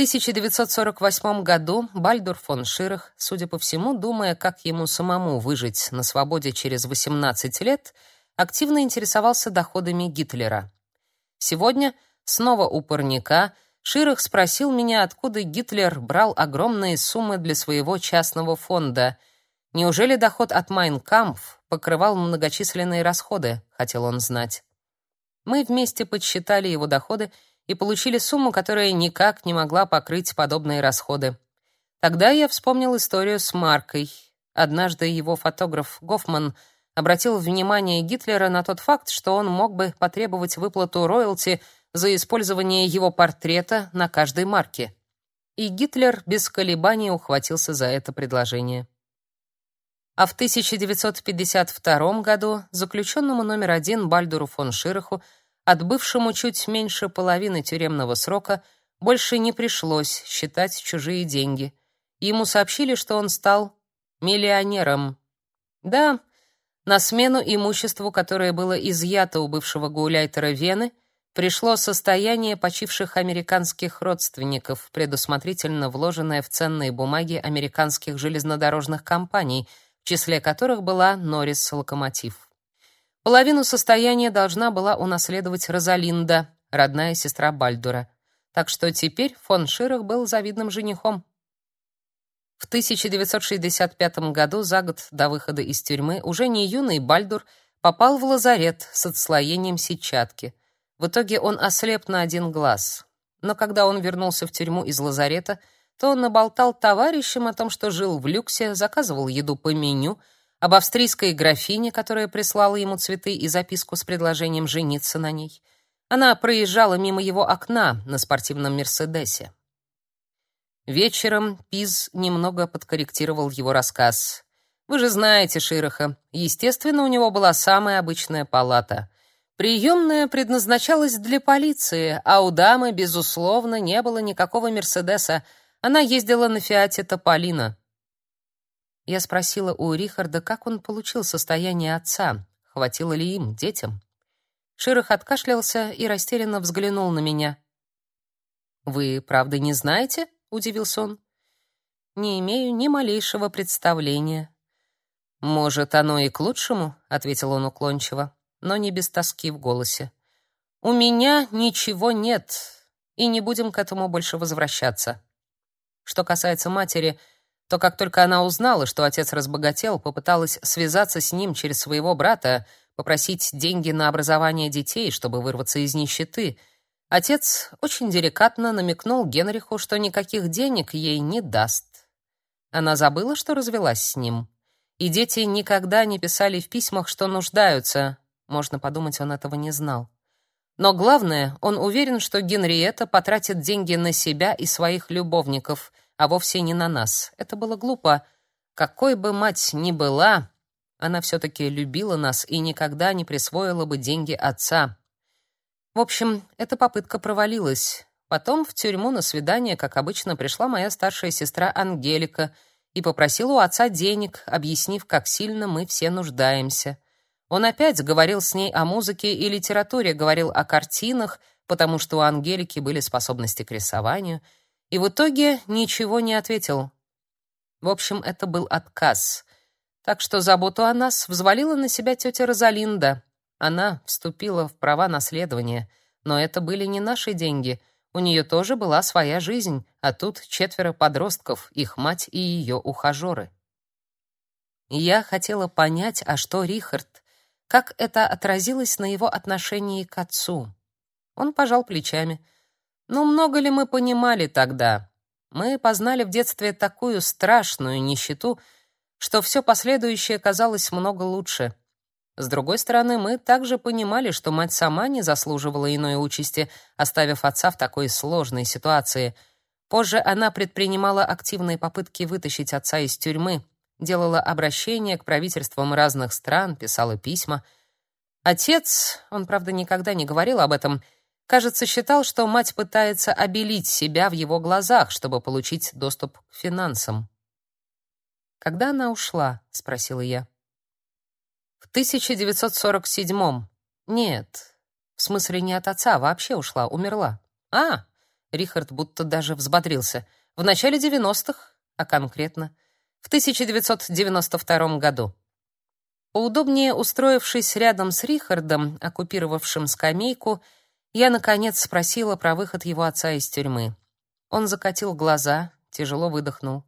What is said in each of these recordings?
1948 году Бальдур фон Ширах, судя по всему, думая, как ему самому выжить на свободе через 18 лет, активно интересовался доходами Гитлера. Сегодня, снова у парника, Ширах спросил меня, откуда Гитлер брал огромные суммы для своего частного фонда. Неужели доход от Майнкампф покрывал многочисленные расходы, хотел он знать. Мы вместе подсчитали его доходы и получили сумму, которая никак не могла покрыть подобные расходы. Тогда я вспомнил историю с Маркой. Однажды его фотограф Гофман обратил внимание Гитлера на тот факт, что он мог бы потребовать выплату роялти за использование его портрета на каждой марке. И Гитлер без колебаний ухватился за это предложение. А в 1952 году заключенному номер один Бальдуру фон Шираху отбывшему чуть меньше половины тюремного срока, больше не пришлось считать чужие деньги. Ему сообщили, что он стал миллионером. Да, на смену имуществу, которое было изъято у бывшего гауляйтера Вены, пришло состояние почивших американских родственников, предусмотрительно вложенное в ценные бумаги американских железнодорожных компаний, в числе которых была Норрис Локомотив. Половину состояния должна была унаследовать Розалинда, родная сестра Бальдура. Так что теперь фон Ширах был завидным женихом. В 1965 году, за год до выхода из тюрьмы, уже не юный Бальдур попал в лазарет с отслоением сетчатки. В итоге он ослеп на один глаз. Но когда он вернулся в тюрьму из лазарета, то он наболтал товарищам о том, что жил в люксе, заказывал еду по меню — об австрийской графине, которая прислала ему цветы и записку с предложением жениться на ней. Она проезжала мимо его окна на спортивном Мерседесе. Вечером Пиз немного подкорректировал его рассказ. Вы же знаете Широха. Естественно, у него была самая обычная палата. Приемная предназначалась для полиции, а у дамы, безусловно, не было никакого Мерседеса. Она ездила на Фиате Тополино. Я спросила у Рихарда, как он получил состояние отца, хватило ли им, детям. Ширах откашлялся и растерянно взглянул на меня. «Вы, правда, не знаете?» — удивился он. «Не имею ни малейшего представления». «Может, оно и к лучшему?» — ответил он уклончиво, но не без тоски в голосе. «У меня ничего нет, и не будем к этому больше возвращаться. Что касается матери, то как только она узнала, что отец разбогател, попыталась связаться с ним через своего брата, попросить деньги на образование детей, чтобы вырваться из нищеты. Отец очень деликатно намекнул Генриху, что никаких денег ей не даст. Она забыла, что развелась с ним. И дети никогда не писали в письмах, что нуждаются. Можно подумать, он этого не знал. Но главное, он уверен, что Генриетта потратит деньги на себя и своих любовников — а вовсе не на нас. Это было глупо. Какой бы мать ни была, она все-таки любила нас и никогда не присвоила бы деньги отца. В общем, эта попытка провалилась. Потом в тюрьму на свидание, как обычно, пришла моя старшая сестра Ангелика и попросила у отца денег, объяснив, как сильно мы все нуждаемся. Он опять говорил с ней о музыке и литературе, говорил о картинах, потому что у Ангелики были способности к рисованию — и в итоге ничего не ответил. В общем, это был отказ. Так что заботу о нас взвалила на себя тетя Розалинда. Она вступила в права наследования, но это были не наши деньги. У нее тоже была своя жизнь, а тут четверо подростков, их мать и ее ухажеры. Я хотела понять, а что Рихард, как это отразилось на его отношении к отцу. Он пожал плечами. Но много ли мы понимали тогда? Мы познали в детстве такую страшную нищету, что все последующее казалось много лучше. С другой стороны, мы также понимали, что мать сама не заслуживала иной участи, оставив отца в такой сложной ситуации. Позже она предпринимала активные попытки вытащить отца из тюрьмы, делала обращения к правительствам разных стран, писала письма. Отец, он, правда, никогда не говорил об этом, — Кажется, считал, что мать пытается обелить себя в его глазах, чтобы получить доступ к финансам. «Когда она ушла?» — спросила я. «В 1947-м. Нет, в смысле не от отца, вообще ушла, умерла. А, Рихард будто даже взбодрился. В начале 90-х, а конкретно в 1992 году. Поудобнее устроившись рядом с Рихардом, оккупировавшим скамейку, я наконец спросила про выход его отца из тюрьмы. Он закатил глаза, тяжело выдохнул.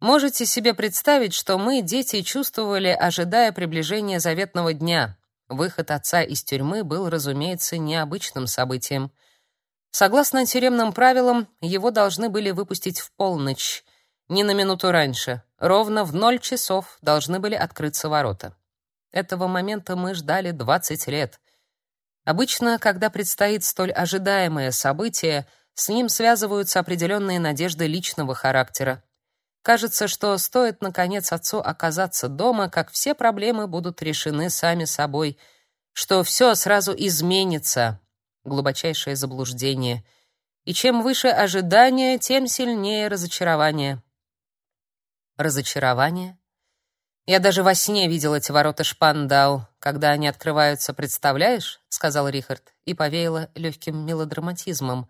Можете себе представить, что мы, дети, чувствовали, ожидая приближения заветного дня. Выход отца из тюрьмы был, разумеется, необычным событием. Согласно тюремным правилам, его должны были выпустить в полночь, не на минуту раньше. Ровно в ноль часов должны были открыться ворота. Этого момента мы ждали 20 лет. Обычно, когда предстоит столь ожидаемое событие, с ним связываются определенные надежды личного характера. Кажется, что стоит наконец отцу оказаться дома, как все проблемы будут решены сами собой, что все сразу изменится. Глубочайшее заблуждение. И чем выше ожидание, тем сильнее разочарование. Разочарование? Я даже во сне видел эти ворота Шпандау, когда они открываются, представляешь? сказал Рихард и повеяло легким мелодраматизмом.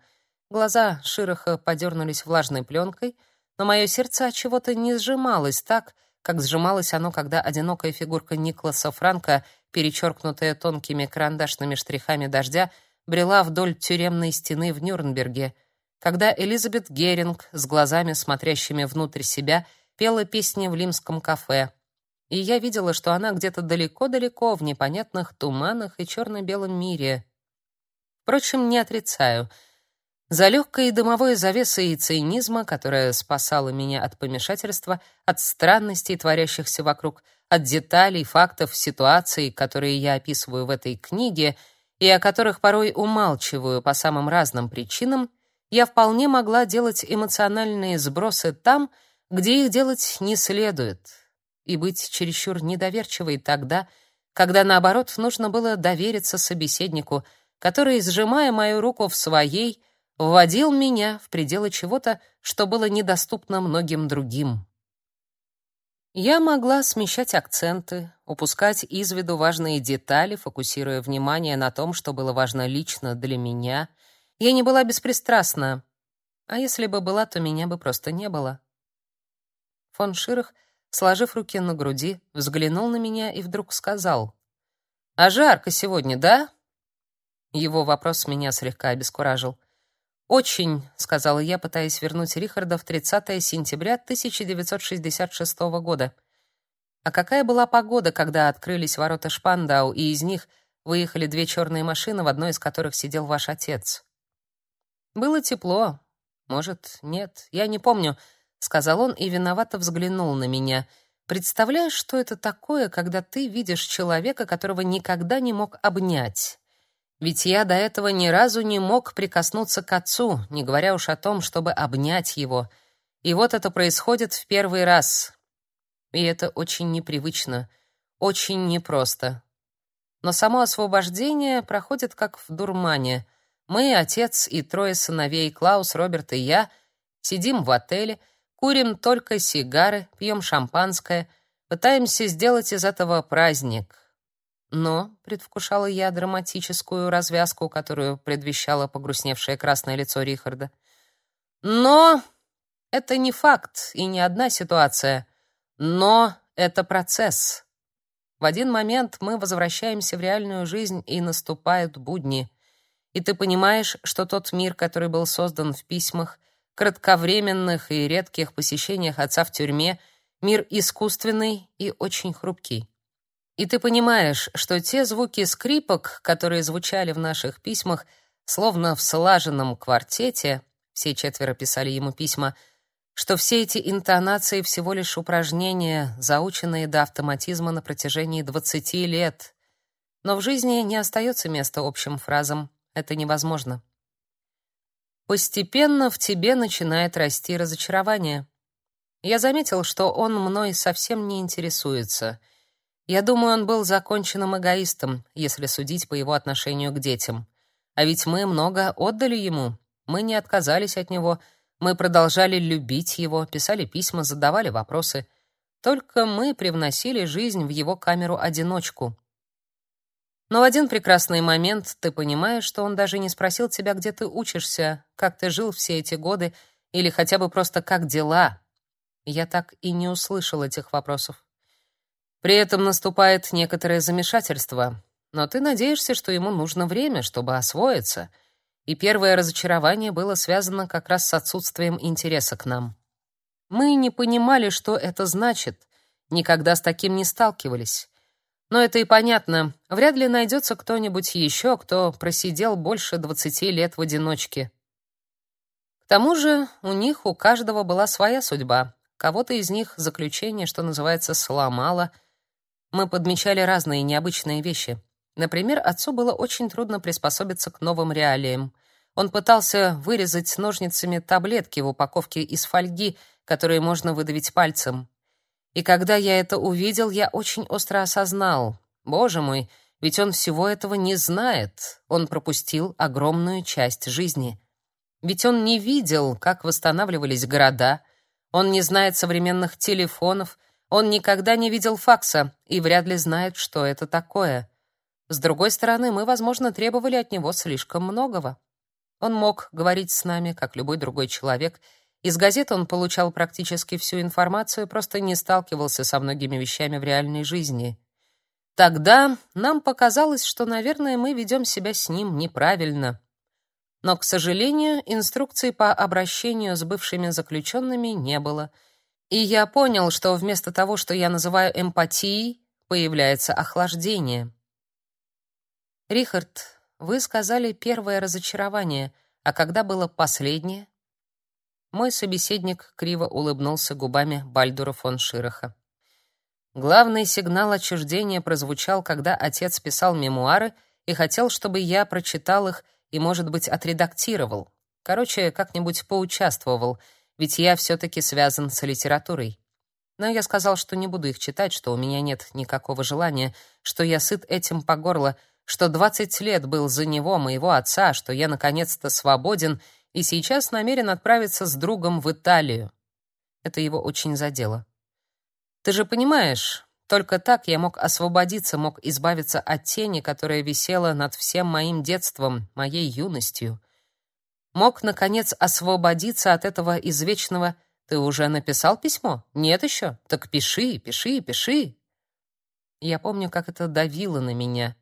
Глаза Широха подернулись влажной пленкой, но мое сердце от чего-то не сжималось так, как сжималось оно, когда одинокая фигурка Никласа Франка, перечеркнутая тонкими карандашными штрихами дождя, брела вдоль тюремной стены в Нюрнберге, когда Элизабет Геринг с глазами смотрящими внутрь себя пела песни в Лимском кафе. И я видела, что она где-то далеко-далеко в непонятных туманах и черно-белом мире. Впрочем, не отрицаю. За легкой дымовой завесой цинизма, которая спасала меня от помешательства, от странностей, творящихся вокруг, от деталей, фактов, ситуаций, которые я описываю в этой книге и о которых порой умалчиваю по самым разным причинам, я вполне могла делать эмоциональные сбросы там, где их делать не следует, и быть чересчур недоверчивой тогда, когда, наоборот, нужно было довериться собеседнику, который, сжимая мою руку в своей, вводил меня в пределы чего-то, что было недоступно многим другим. Я могла смещать акценты, упускать из виду важные детали, фокусируя внимание на том, что было важно лично для меня. Я не была беспристрастна. А если бы была, то меня бы просто не было. Фон Ширах, сложив руки на груди, взглянул на меня и вдруг сказал: "А жарко сегодня, да?" Его вопрос меня слегка обескуражил. «Очень», — сказала я, пытаясь вернуть Рихарда в 30 сентября 1966 года. «А какая была погода, когда открылись ворота Шпандау, и из них выехали две черные машины, в одной из которых сидел ваш отец?» «Было тепло. Может, нет. Я не помню сказал он и виновато взглянул на меня. Представляешь, что это такое, когда ты видишь человека, которого никогда не мог обнять? Ведь я до этого ни разу не мог прикоснуться к отцу, не говоря уж о том, чтобы обнять его. И вот это происходит в первый раз. И это очень непривычно, очень непросто. Но само освобождение проходит как в дурмане. Мы, отец и трое сыновей, Клаус, Роберт и я, сидим в отеле — Курим только сигары, пьем шампанское, пытаемся сделать из этого праздник. Но, предвкушала я драматическую развязку, которую предвещало погрустневшее красное лицо Рихарда. Но это не факт и не одна ситуация. Но это процесс. В один момент мы возвращаемся в реальную жизнь, и наступают будни. И ты понимаешь, что тот мир, который был создан в письмах, кратковременных и редких посещениях отца в тюрьме мир искусственный и очень хрупкий. И ты понимаешь, что те звуки скрипок, которые звучали в наших письмах, словно в слаженном квартете, все четверо писали ему письма, что все эти интонации всего лишь упражнения, заученные до автоматизма на протяжении 20 лет. Но в жизни не остается места общим фразам. Это невозможно. Постепенно в тебе начинает расти разочарование. Я заметил, что он мной совсем не интересуется. Я думаю, он был законченным эгоистом, если судить по его отношению к детям. А ведь мы много отдали ему. Мы не отказались от него. Мы продолжали любить его, писали письма, задавали вопросы. Только мы привносили жизнь в его камеру-одиночку. Но в один прекрасный момент ты понимаешь, что он даже не спросил тебя, где ты учишься, как ты жил все эти годы, или хотя бы просто как дела. Я так и не услышал этих вопросов. При этом наступает некоторое замешательство, но ты надеешься, что ему нужно время, чтобы освоиться, и первое разочарование было связано как раз с отсутствием интереса к нам. Мы не понимали, что это значит, никогда с таким не сталкивались. Но это и понятно. Вряд ли найдется кто-нибудь еще, кто просидел больше 20 лет в одиночке. К тому же, у них у каждого была своя судьба. Кого-то из них заключение, что называется, сломало. Мы подмечали разные необычные вещи. Например, отцу было очень трудно приспособиться к новым реалиям. Он пытался вырезать ножницами таблетки в упаковке из фольги, которые можно выдавить пальцем. И когда я это увидел, я очень остро осознал: боже мой, ведь он всего этого не знает. Он пропустил огромную часть жизни. Ведь он не видел, как восстанавливались города, он не знает современных телефонов, он никогда не видел факса и вряд ли знает, что это такое. С другой стороны, мы, возможно, требовали от него слишком многого. Он мог говорить с нами, как любой другой человек, из газет он получал практически всю информацию, просто не сталкивался со многими вещами в реальной жизни. Тогда нам показалось, что, наверное, мы ведем себя с ним неправильно. Но, к сожалению, инструкций по обращению с бывшими заключенными не было. И я понял, что вместо того, что я называю эмпатией, появляется охлаждение. Рихард, вы сказали первое разочарование, а когда было последнее? Мой собеседник криво улыбнулся губами Бальдура фон Шираха. Главный сигнал отчуждения прозвучал, когда отец писал мемуары и хотел, чтобы я прочитал их и, может быть, отредактировал. Короче, как-нибудь поучаствовал, ведь я все таки связан с литературой. Но я сказал, что не буду их читать, что у меня нет никакого желания, что я сыт этим по горло, что 20 лет был за него, моего отца, что я наконец-то свободен и сейчас намерен отправиться с другом в Италию. Это его очень задело. Ты же понимаешь, только так я мог освободиться, мог избавиться от тени, которая висела над всем моим детством, моей юностью. Мог наконец освободиться от этого извечного «Ты уже написал письмо? Нет еще? Так пиши, пиши, пиши». Я помню, как это давило на меня.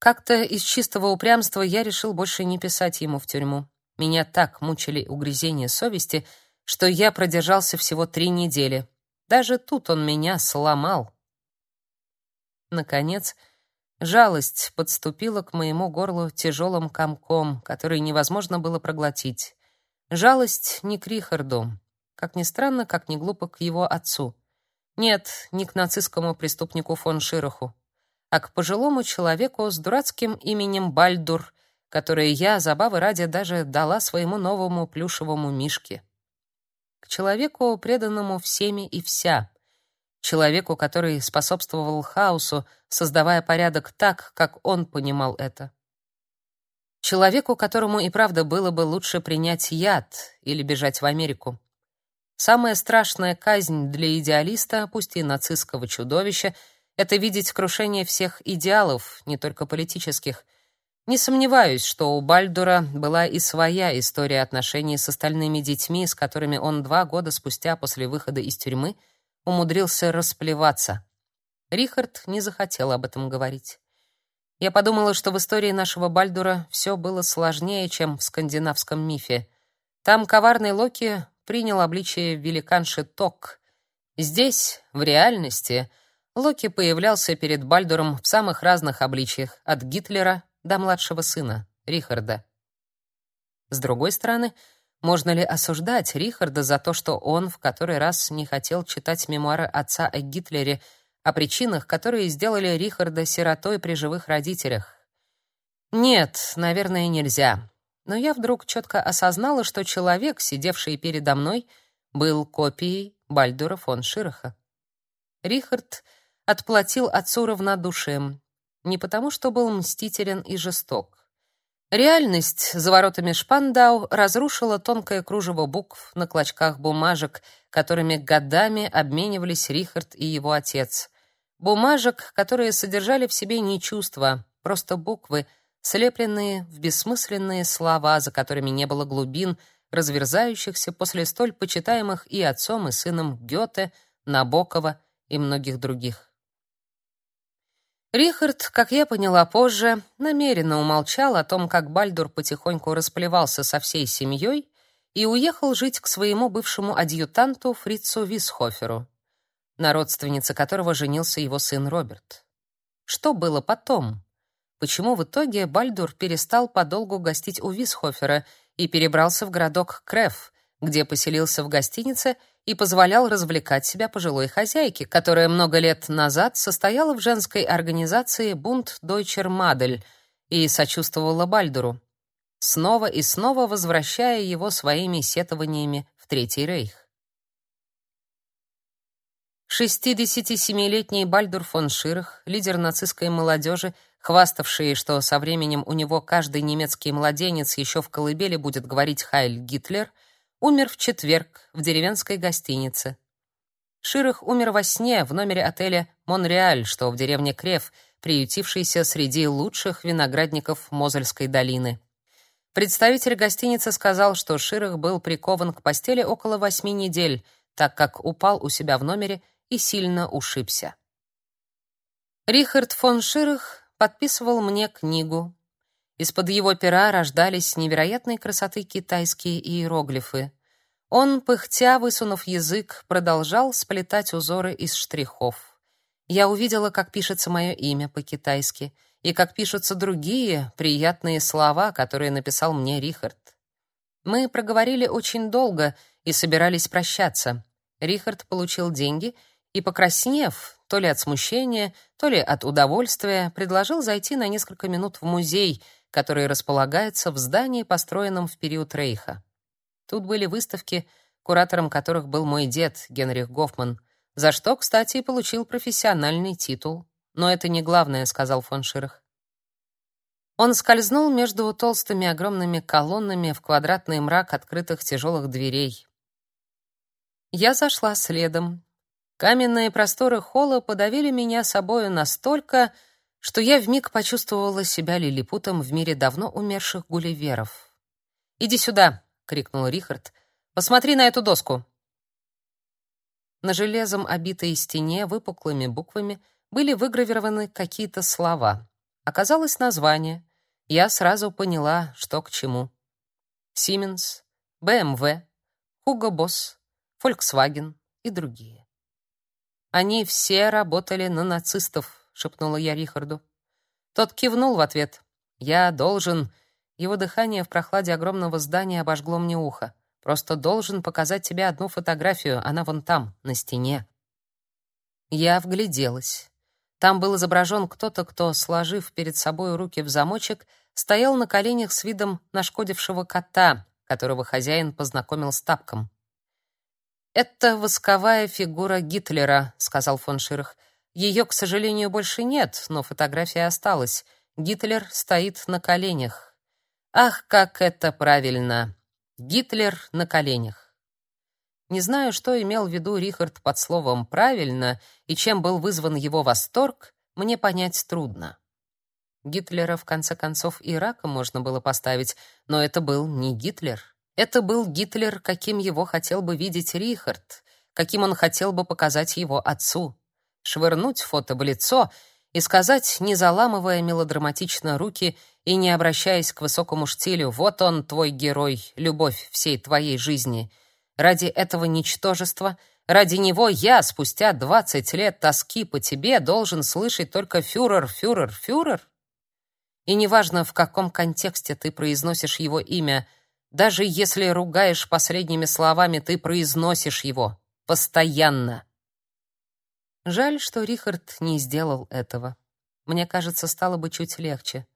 Как-то из чистого упрямства я решил больше не писать ему в тюрьму. Меня так мучили угрызения совести, что я продержался всего три недели. Даже тут он меня сломал. Наконец, жалость подступила к моему горлу тяжелым комком, который невозможно было проглотить. Жалость не к Рихарду, как ни странно, как ни глупо к его отцу. Нет, не к нацистскому преступнику фон Широху, а к пожилому человеку с дурацким именем Бальдур, которые я, забавы ради, даже дала своему новому плюшевому мишке. К человеку, преданному всеми и вся. Человеку, который способствовал хаосу, создавая порядок так, как он понимал это. Человеку, которому и правда было бы лучше принять яд или бежать в Америку. Самая страшная казнь для идеалиста, пусть и нацистского чудовища, это видеть крушение всех идеалов, не только политических, не сомневаюсь, что у Бальдура была и своя история отношений с остальными детьми, с которыми он два года спустя после выхода из тюрьмы умудрился расплеваться. Рихард не захотел об этом говорить. Я подумала, что в истории нашего Бальдура все было сложнее, чем в скандинавском мифе. Там коварный Локи принял обличие великанши Ток. Здесь, в реальности, Локи появлялся перед Бальдуром в самых разных обличиях, от Гитлера до младшего сына, Рихарда. С другой стороны, можно ли осуждать Рихарда за то, что он в который раз не хотел читать мемуары отца о Гитлере, о причинах, которые сделали Рихарда сиротой при живых родителях? Нет, наверное, нельзя. Но я вдруг четко осознала, что человек, сидевший передо мной, был копией Бальдура фон Шираха. Рихард отплатил отцу равнодушием, не потому, что был мстителен и жесток. Реальность за воротами Шпандау разрушила тонкое кружево букв на клочках бумажек, которыми годами обменивались Рихард и его отец. Бумажек, которые содержали в себе не чувства, просто буквы, слепленные в бессмысленные слова, за которыми не было глубин, разверзающихся после столь почитаемых и отцом, и сыном Гёте, Набокова и многих других. Рихард, как я поняла позже, намеренно умолчал о том, как Бальдур потихоньку расплевался со всей семьей и уехал жить к своему бывшему адъютанту Фрицу Висхоферу, на родственнице которого женился его сын Роберт. Что было потом? Почему в итоге Бальдур перестал подолгу гостить у Висхофера и перебрался в городок Креф, где поселился в гостинице и позволял развлекать себя пожилой хозяйке, которая много лет назад состояла в женской организации Бунт Deutscher Madel и сочувствовала Бальдуру, снова и снова возвращая его своими сетованиями в Третий рейх. 67-летний Бальдур фон Ширах, лидер нацистской молодежи, хваставший, что со временем у него каждый немецкий младенец еще в колыбели будет говорить «Хайль Гитлер», умер в четверг в деревенской гостинице. Ширах умер во сне в номере отеля «Монреаль», что в деревне Крев, приютившейся среди лучших виноградников Мозельской долины. Представитель гостиницы сказал, что Ширах был прикован к постели около восьми недель, так как упал у себя в номере и сильно ушибся. Рихард фон Ширах подписывал мне книгу. Из-под его пера рождались невероятной красоты китайские иероглифы. Он, пыхтя, высунув язык, продолжал сплетать узоры из штрихов. Я увидела, как пишется мое имя по-китайски и как пишутся другие приятные слова, которые написал мне Рихард. Мы проговорили очень долго и собирались прощаться. Рихард получил деньги и, покраснев, то ли от смущения, то ли от удовольствия, предложил зайти на несколько минут в музей, который располагается в здании, построенном в период Рейха. Тут были выставки, куратором которых был мой дед, Генрих Гофман, за что, кстати, и получил профессиональный титул. Но это не главное, сказал фон Ширах. Он скользнул между толстыми огромными колоннами в квадратный мрак открытых тяжелых дверей. Я зашла следом, Каменные просторы холла подавили меня собою настолько, что я вмиг почувствовала себя лилипутом в мире давно умерших гулливеров. «Иди сюда!» — крикнул Рихард. «Посмотри на эту доску!» На железом обитой стене выпуклыми буквами были выгравированы какие-то слова. Оказалось название. Я сразу поняла, что к чему. Siemens, BMW, Hugo Boss, Volkswagen и другие. Они все работали на нацистов, шепнула я Рихарду. Тот кивнул в ответ. Я должен. Его дыхание в прохладе огромного здания обожгло мне ухо. Просто должен показать тебе одну фотографию, она вон там, на стене. Я вгляделась. Там был изображен кто-то, кто, сложив перед собой руки в замочек, стоял на коленях с видом нашкодившего кота, которого хозяин познакомил с тапком. «Это восковая фигура Гитлера», — сказал фон Ширах. «Ее, к сожалению, больше нет, но фотография осталась. Гитлер стоит на коленях. Ах, как это правильно! Гитлер на коленях». Не знаю, что имел в виду Рихард под словом «правильно» и чем был вызван его восторг, мне понять трудно. Гитлера, в конце концов, и раком можно было поставить, но это был не Гитлер. Это был Гитлер, каким его хотел бы видеть Рихард, каким он хотел бы показать его отцу. Швырнуть фото в лицо и сказать, не заламывая мелодраматично руки и не обращаясь к высокому штилю: "Вот он, твой герой, любовь всей твоей жизни". Ради этого ничтожества, ради него я спустя двадцать лет тоски по тебе должен слышать только фюрер, фюрер, фюрер. И неважно, в каком контексте ты произносишь его имя, даже если ругаешь последними словами, ты произносишь его постоянно. Жаль, что Рихард не сделал этого. Мне кажется, стало бы чуть легче.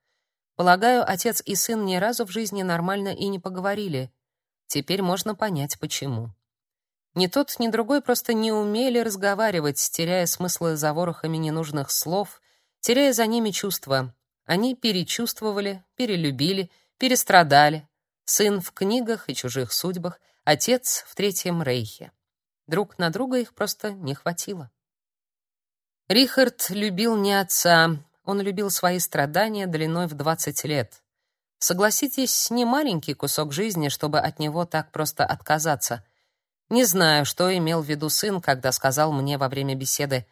Полагаю, отец и сын ни разу в жизни нормально и не поговорили. Теперь можно понять почему. Ни тот, ни другой просто не умели разговаривать, теряя смыслы за ворохами ненужных слов, теряя за ними чувства. Они перечувствовали, перелюбили, перестрадали, Сын в книгах и чужих судьбах, отец в Третьем Рейхе. Друг на друга их просто не хватило. Рихард любил не отца, он любил свои страдания длиной в 20 лет. Согласитесь, не маленький кусок жизни, чтобы от него так просто отказаться. Не знаю, что имел в виду сын, когда сказал мне во время беседы: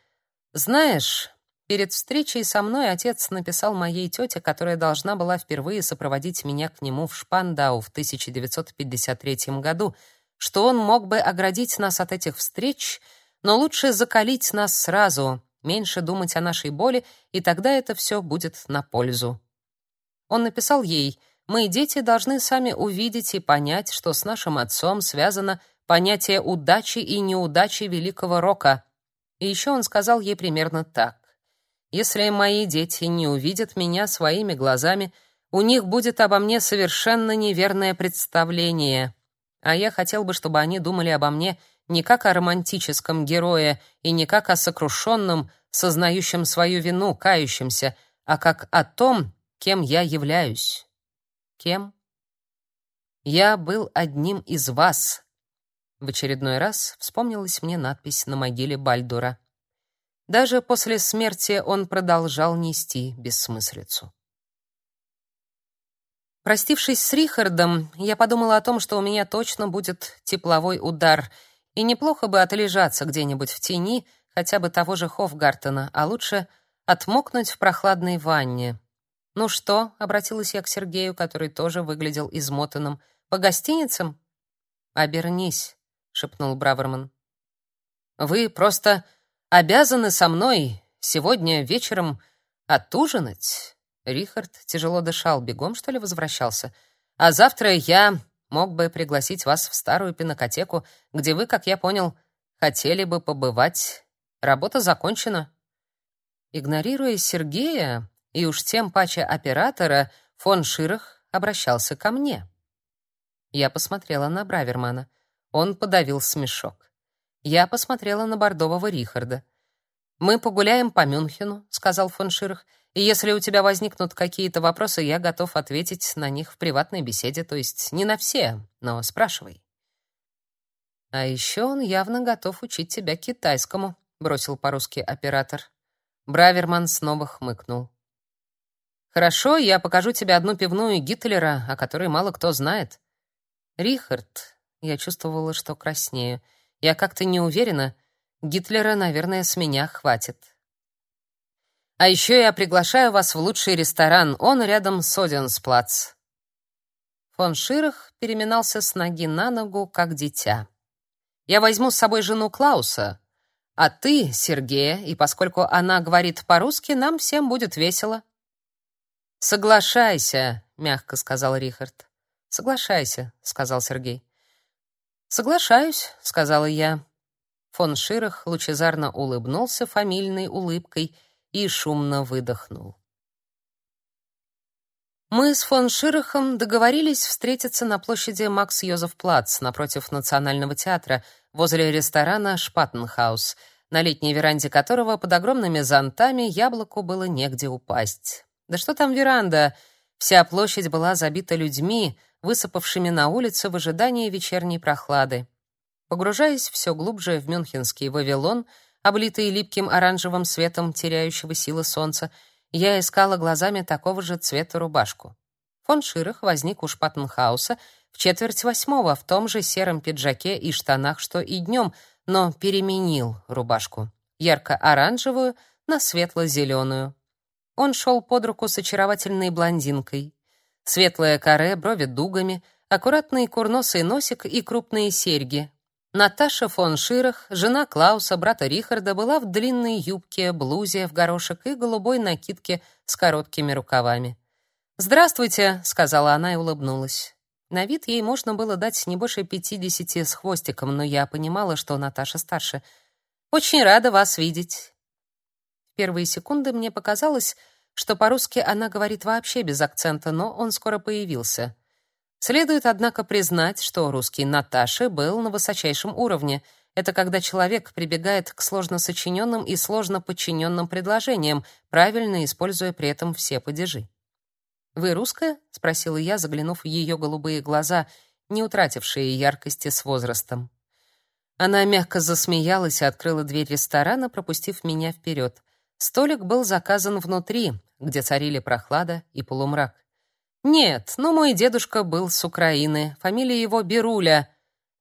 "Знаешь, перед встречей со мной отец написал моей тете, которая должна была впервые сопроводить меня к нему в Шпандау в 1953 году, что он мог бы оградить нас от этих встреч, но лучше закалить нас сразу, меньше думать о нашей боли, и тогда это все будет на пользу". Он написал ей: "Мы, дети, должны сами увидеть и понять, что с нашим отцом связано понятие удачи и неудачи великого рока". И еще он сказал ей примерно так: "Если мои дети не увидят меня своими глазами, у них будет обо мне совершенно неверное представление. А я хотел бы, чтобы они думали обо мне не как о романтическом герое и не как о сокрушенном, сознающем свою вину, кающемся, а как о том, кем я являюсь. Кем? Я был одним из вас. В очередной раз вспомнилась мне надпись на могиле Бальдура. Даже после смерти он продолжал нести бессмыслицу. Простившись с Рихардом, я подумала о том, что у меня точно будет тепловой удар, и неплохо бы отлежаться где-нибудь в тени, хотя бы того же Хофгартена, а лучше отмокнуть в прохладной ванне. «Ну что?» — обратилась я к Сергею, который тоже выглядел измотанным. «По гостиницам?» «Обернись», — шепнул Браверман. «Вы просто обязаны со мной сегодня вечером отужинать?» Рихард тяжело дышал, бегом, что ли, возвращался. «А завтра я мог бы пригласить вас в старую пинокотеку, где вы, как я понял, хотели бы побывать. Работа закончена». Игнорируя Сергея, и уж тем паче оператора, фон Ширах обращался ко мне. Я посмотрела на Бравермана. Он подавил смешок. Я посмотрела на бордового Рихарда. «Мы погуляем по Мюнхену», — сказал фон Ширах, «и если у тебя возникнут какие-то вопросы, я готов ответить на них в приватной беседе, то есть не на все, но спрашивай». «А еще он явно готов учить тебя китайскому», — бросил по-русски оператор. Браверман снова хмыкнул. Хорошо, я покажу тебе одну пивную Гитлера, о которой мало кто знает. Рихард, я чувствовала, что краснею. Я как-то не уверена. Гитлера, наверное, с меня хватит. А еще я приглашаю вас в лучший ресторан. Он рядом с Оденсплац. Фон Ширах переминался с ноги на ногу, как дитя. Я возьму с собой жену Клауса, а ты, Сергея, и поскольку она говорит по-русски, нам всем будет весело. Соглашайся, мягко сказал Рихард. Соглашайся, сказал Сергей. Соглашаюсь, сказала я. Фон Ширах лучезарно улыбнулся фамильной улыбкой и шумно выдохнул. Мы с фон Ширахом договорились встретиться на площади Макс-Йозеф-Плац напротив Национального театра, возле ресторана Шпаттенхаус, на летней веранде которого под огромными зонтами яблоку было негде упасть. Да что там веранда? Вся площадь была забита людьми, высыпавшими на улицы в ожидании вечерней прохлады. Погружаясь все глубже в мюнхенский Вавилон, облитый липким оранжевым светом теряющего силы солнца, я искала глазами такого же цвета рубашку. Фон Ширах возник у Шпаттенхауса в четверть восьмого в том же сером пиджаке и штанах, что и днем, но переменил рубашку. Ярко-оранжевую на светло-зеленую. Он шел под руку с очаровательной блондинкой. Светлое каре, брови дугами, аккуратный курносый носик и крупные серьги. Наташа фон Ширах, жена Клауса, брата Рихарда, была в длинной юбке, блузе в горошек и голубой накидке с короткими рукавами. «Здравствуйте», — сказала она и улыбнулась. На вид ей можно было дать не больше пятидесяти с хвостиком, но я понимала, что Наташа старше. «Очень рада вас видеть» первые секунды мне показалось, что по-русски она говорит вообще без акцента, но он скоро появился. Следует, однако, признать, что русский Наташи был на высочайшем уровне. Это когда человек прибегает к сложно сочиненным и сложно подчиненным предложениям, правильно используя при этом все падежи. «Вы русская?» — спросила я, заглянув в ее голубые глаза, не утратившие яркости с возрастом. Она мягко засмеялась и открыла дверь ресторана, пропустив меня вперед — Столик был заказан внутри, где царили прохлада и полумрак. Нет, но мой дедушка был с Украины, фамилия его Беруля.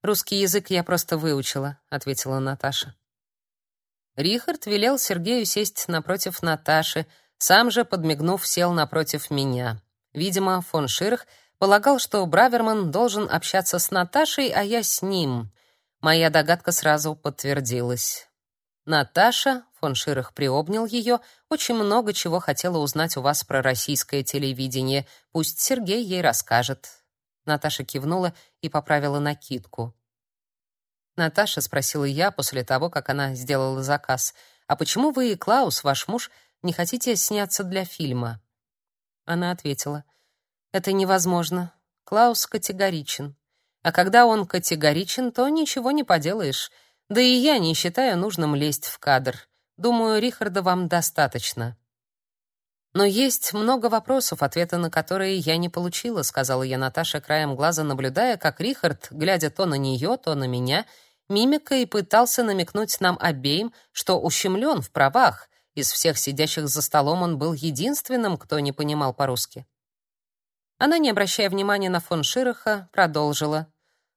Русский язык я просто выучила, ответила Наташа. Рихард велел Сергею сесть напротив Наташи, сам же, подмигнув, сел напротив меня. Видимо, фон Ширх полагал, что Браверман должен общаться с Наташей, а я с ним. Моя догадка сразу подтвердилась. Наташа, фон Ширах приобнял ее, очень много чего хотела узнать у вас про российское телевидение. Пусть Сергей ей расскажет. Наташа кивнула и поправила накидку. Наташа спросила я после того, как она сделала заказ: "А почему вы и Клаус, ваш муж, не хотите сняться для фильма?" Она ответила: "Это невозможно. Клаус категоричен. А когда он категоричен, то ничего не поделаешь. Да и я не считаю нужным лезть в кадр. Думаю, Рихарда вам достаточно. Но есть много вопросов, ответы на которые я не получила, сказала я Наташе краем глаза, наблюдая, как Рихард, глядя то на нее, то на меня, мимикой пытался намекнуть нам обеим, что ущемлен в правах. Из всех сидящих за столом он был единственным, кто не понимал по-русски. Она, не обращая внимания на фон Широха, продолжила: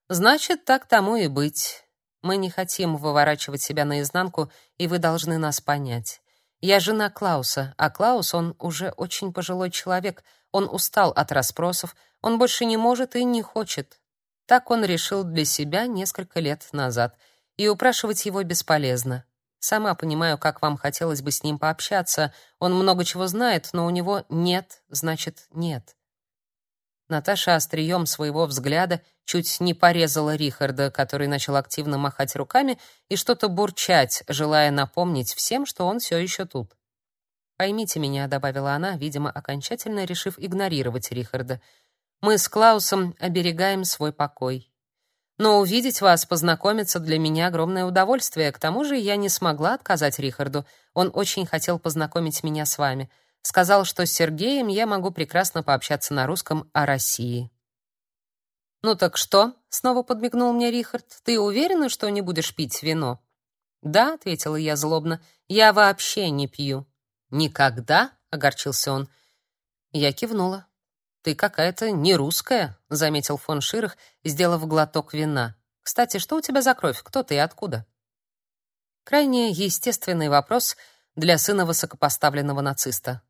"Значит, так тому и быть. Мы не хотим выворачивать себя наизнанку, и вы должны нас понять. Я жена Клауса, а Клаус, он уже очень пожилой человек. Он устал от расспросов, он больше не может и не хочет. Так он решил для себя несколько лет назад, и упрашивать его бесполезно. Сама понимаю, как вам хотелось бы с ним пообщаться. Он много чего знает, но у него нет, значит, нет. Наташа острием своего взгляда чуть не порезала Рихарда, который начал активно махать руками и что-то бурчать, желая напомнить всем, что он все еще тут. «Поймите меня», — добавила она, видимо, окончательно решив игнорировать Рихарда. «Мы с Клаусом оберегаем свой покой. Но увидеть вас, познакомиться для меня огромное удовольствие. К тому же я не смогла отказать Рихарду. Он очень хотел познакомить меня с вами». Сказал, что с Сергеем я могу прекрасно пообщаться на русском о России. Ну так что? снова подмигнул мне Рихард. Ты уверена, что не будешь пить вино? Да, ответила я злобно. Я вообще не пью. Никогда? огорчился он. Я кивнула. Ты какая-то не русская, заметил фон Ширах, сделав глоток вина. Кстати, что у тебя за кровь? Кто ты и откуда? Крайне естественный вопрос для сына высокопоставленного нациста.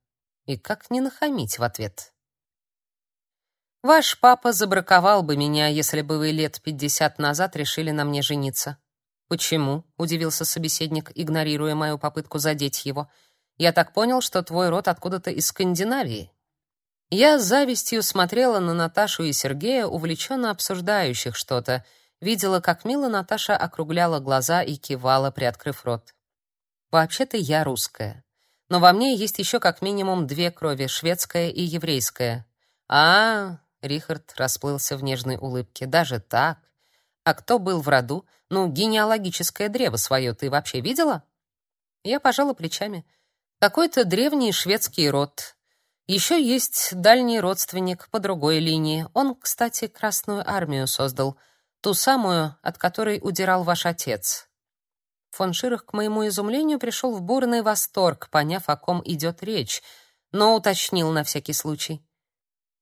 И как не нахамить в ответ? Ваш папа забраковал бы меня, если бы вы лет пятьдесят назад решили на мне жениться. Почему? удивился собеседник, игнорируя мою попытку задеть его. Я так понял, что твой род откуда-то из Скандинавии. Я с завистью смотрела на Наташу и Сергея, увлеченно обсуждающих что-то. Видела, как мило Наташа округляла глаза и кивала, приоткрыв рот. Вообще-то я русская но во мне есть еще как минимум две крови, шведская и еврейская. А, -а, Рихард расплылся в нежной улыбке. Даже так? А кто был в роду? Ну, генеалогическое древо свое ты вообще видела? Я пожала плечами. Какой-то древний шведский род. Еще есть дальний родственник по другой линии. Он, кстати, Красную армию создал, ту самую, от которой удирал ваш отец. Фон Ширах, к моему изумлению, пришел в бурный восторг, поняв, о ком идет речь, но уточнил на всякий случай.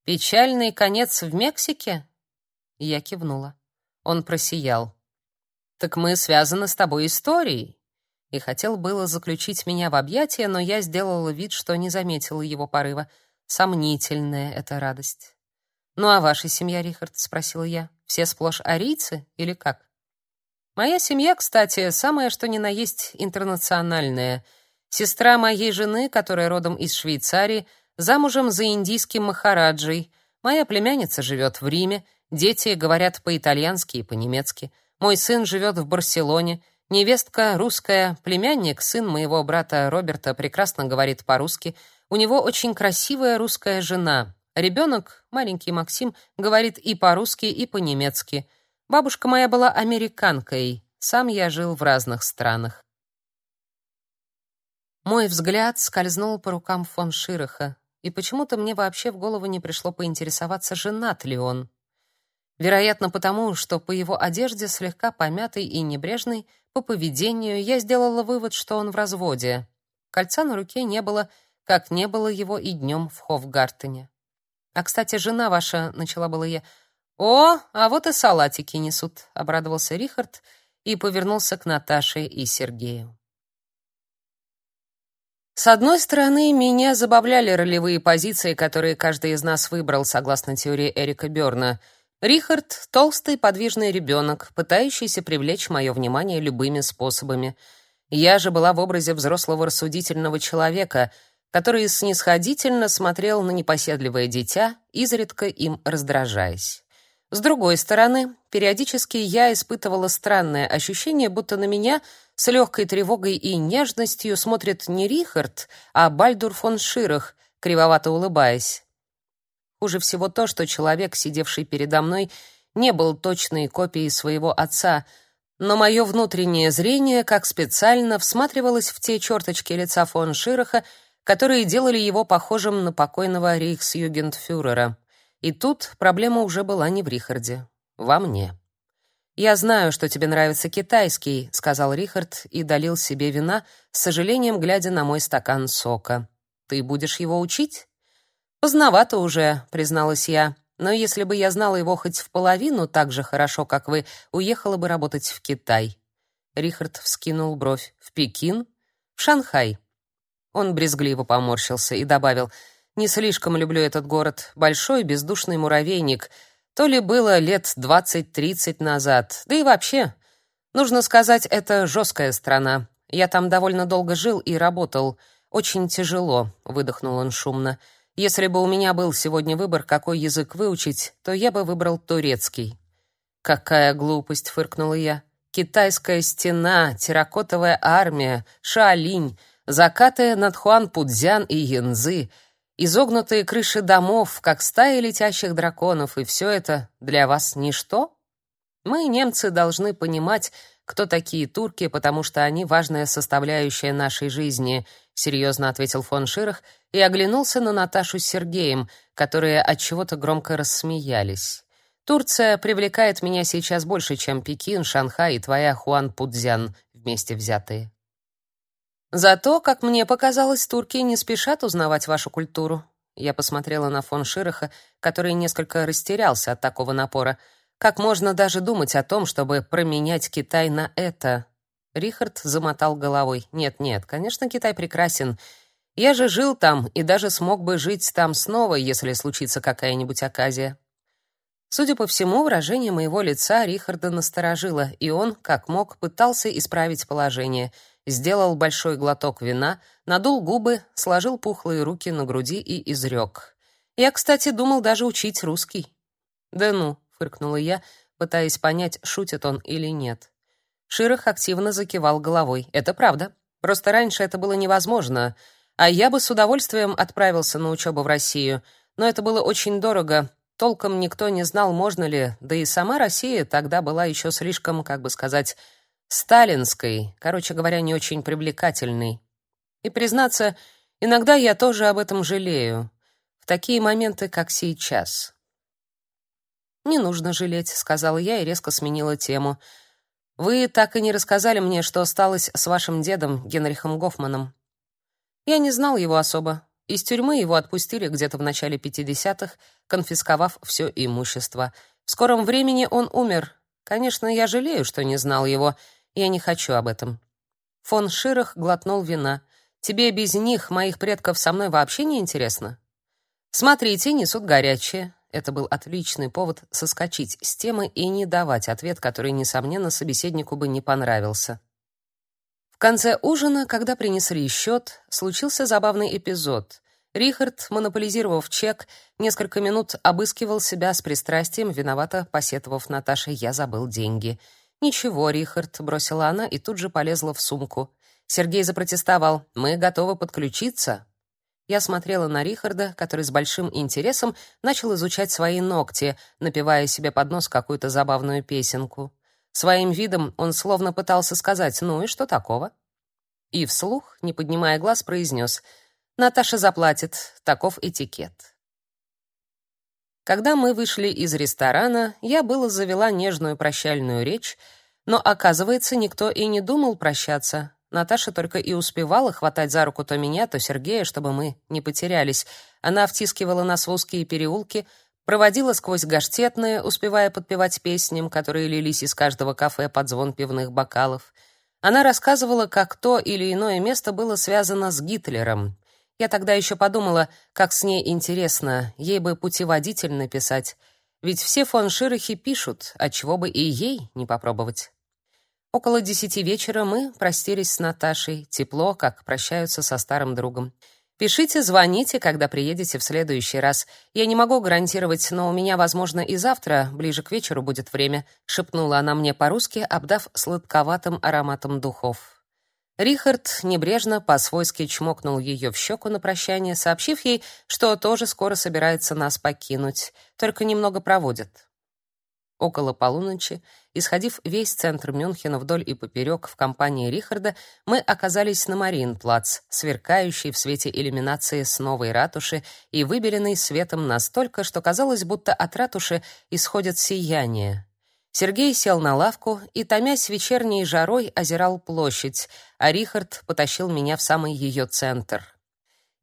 «Печальный конец в Мексике?» Я кивнула. Он просиял. «Так мы связаны с тобой историей». И хотел было заключить меня в объятия, но я сделала вид, что не заметила его порыва. Сомнительная эта радость. «Ну а ваша семья, Рихард?» — спросила я. «Все сплошь арийцы или как?» Моя семья, кстати, самая что ни на есть интернациональная. Сестра моей жены, которая родом из Швейцарии, замужем за индийским махараджей. Моя племянница живет в Риме, дети говорят по-итальянски и по-немецки. Мой сын живет в Барселоне. Невестка русская, племянник, сын моего брата Роберта, прекрасно говорит по-русски. У него очень красивая русская жена. Ребенок, маленький Максим, говорит и по-русски, и по-немецки. Бабушка моя была американкой, сам я жил в разных странах. Мой взгляд скользнул по рукам фон Широха, и почему-то мне вообще в голову не пришло поинтересоваться, женат ли он. Вероятно, потому, что по его одежде, слегка помятой и небрежной, по поведению, я сделала вывод, что он в разводе. Кольца на руке не было, как не было его и днем в Хофгартене. «А, кстати, жена ваша...» — начала было я. «О, а вот и салатики несут», — обрадовался Рихард и повернулся к Наташе и Сергею. С одной стороны, меня забавляли ролевые позиции, которые каждый из нас выбрал, согласно теории Эрика Бёрна. Рихард — толстый подвижный ребенок, пытающийся привлечь мое внимание любыми способами. Я же была в образе взрослого рассудительного человека — который снисходительно смотрел на непоседливое дитя, изредка им раздражаясь. С другой стороны, периодически я испытывала странное ощущение, будто на меня с легкой тревогой и нежностью смотрит не Рихард, а Бальдур фон Ширах, кривовато улыбаясь. Хуже всего то, что человек, сидевший передо мной, не был точной копией своего отца, но мое внутреннее зрение как специально всматривалось в те черточки лица фон Шираха, которые делали его похожим на покойного рейхсюгендфюрера. И тут проблема уже была не в Рихарде, во мне. «Я знаю, что тебе нравится китайский», — сказал Рихард и долил себе вина, с сожалением глядя на мой стакан сока. «Ты будешь его учить?» «Поздновато уже», — призналась я. «Но если бы я знала его хоть в половину так же хорошо, как вы, уехала бы работать в Китай». Рихард вскинул бровь. «В Пекин?» «В Шанхай». Он брезгливо поморщился и добавил: "Не слишком люблю этот город, большой бездушный муравейник. То ли было лет двадцать-тридцать назад. Да и вообще, нужно сказать, это жесткая страна. Я там довольно долго жил и работал. Очень тяжело", выдохнул он шумно. "Если бы у меня был сегодня выбор, какой язык выучить, то я бы выбрал турецкий". "Какая глупость", фыркнула я. "Китайская стена, терракотовая армия, Шаолинь закаты над Хуан-Пудзян и Янзы, изогнутые крыши домов, как стаи летящих драконов, и все это для вас ничто? Мы, немцы, должны понимать, кто такие турки, потому что они важная составляющая нашей жизни, серьезно ответил фон Ширах и оглянулся на Наташу с Сергеем, которые от чего-то громко рассмеялись. Турция привлекает меня сейчас больше, чем Пекин, Шанхай и твоя Хуан-Пудзян вместе взятые. Зато, как мне показалось, турки не спешат узнавать вашу культуру. Я посмотрела на фон Шираха, который несколько растерялся от такого напора. Как можно даже думать о том, чтобы променять Китай на это? Рихард замотал головой. Нет, нет, конечно, Китай прекрасен. Я же жил там и даже смог бы жить там снова, если случится какая-нибудь оказия. Судя по всему, выражение моего лица Рихарда насторожило, и он, как мог, пытался исправить положение — сделал большой глоток вина, надул губы, сложил пухлые руки на груди и изрек. «Я, кстати, думал даже учить русский». «Да ну», — фыркнула я, пытаясь понять, шутит он или нет. Ширах активно закивал головой. «Это правда. Просто раньше это было невозможно, а я бы с удовольствием отправился на учебу в Россию, но это было очень дорого, толком никто не знал, можно ли, да и сама Россия тогда была еще слишком, как бы сказать, сталинской, короче говоря, не очень привлекательной. И признаться, иногда я тоже об этом жалею, в такие моменты, как сейчас. Не нужно жалеть, сказала я и резко сменила тему. Вы так и не рассказали мне, что осталось с вашим дедом Генрихом Гофманом. Я не знал его особо. Из тюрьмы его отпустили где-то в начале 50-х, конфисковав все имущество. В скором времени он умер. Конечно, я жалею, что не знал его, я не хочу об этом. Фон Ширах глотнул вина. Тебе без них, моих предков, со мной вообще не интересно? Смотрите, несут горячее. Это был отличный повод соскочить с темы и не давать ответ, который несомненно собеседнику бы не понравился. В конце ужина, когда принесли счет, случился забавный эпизод. Рихард, монополизировав чек, несколько минут обыскивал себя с пристрастием, виновато посетовав Наташе: "Я забыл деньги". «Ничего, Рихард», — бросила она и тут же полезла в сумку. Сергей запротестовал. «Мы готовы подключиться». Я смотрела на Рихарда, который с большим интересом начал изучать свои ногти, напевая себе под нос какую-то забавную песенку. Своим видом он словно пытался сказать «ну и что такого?». И вслух, не поднимая глаз, произнес «Наташа заплатит, таков этикет». Когда мы вышли из ресторана, я было завела нежную прощальную речь, но, оказывается, никто и не думал прощаться. Наташа только и успевала хватать за руку то меня, то Сергея, чтобы мы не потерялись. Она втискивала нас в узкие переулки, проводила сквозь гаштетные, успевая подпевать песням, которые лились из каждого кафе под звон пивных бокалов. Она рассказывала, как то или иное место было связано с Гитлером. Я тогда еще подумала, как с ней интересно, ей бы путеводитель написать. Ведь все фон Широхи пишут, а чего бы и ей не попробовать. Около десяти вечера мы простились с Наташей, тепло, как прощаются со старым другом. Пишите, звоните, когда приедете в следующий раз. Я не могу гарантировать, но у меня, возможно, и завтра, ближе к вечеру будет время, шепнула она мне по-русски, обдав сладковатым ароматом духов. Рихард небрежно по-свойски чмокнул ее в щеку на прощание, сообщив ей, что тоже скоро собирается нас покинуть, только немного проводит. Около полуночи, исходив весь центр Мюнхена вдоль и поперек в компании Рихарда, мы оказались на Мариенплац, сверкающий в свете иллюминации с новой ратуши и выбеленный светом настолько, что казалось, будто от ратуши исходит сияние. Сергей сел на лавку и, томясь вечерней жарой, озирал площадь, а Рихард потащил меня в самый ее центр.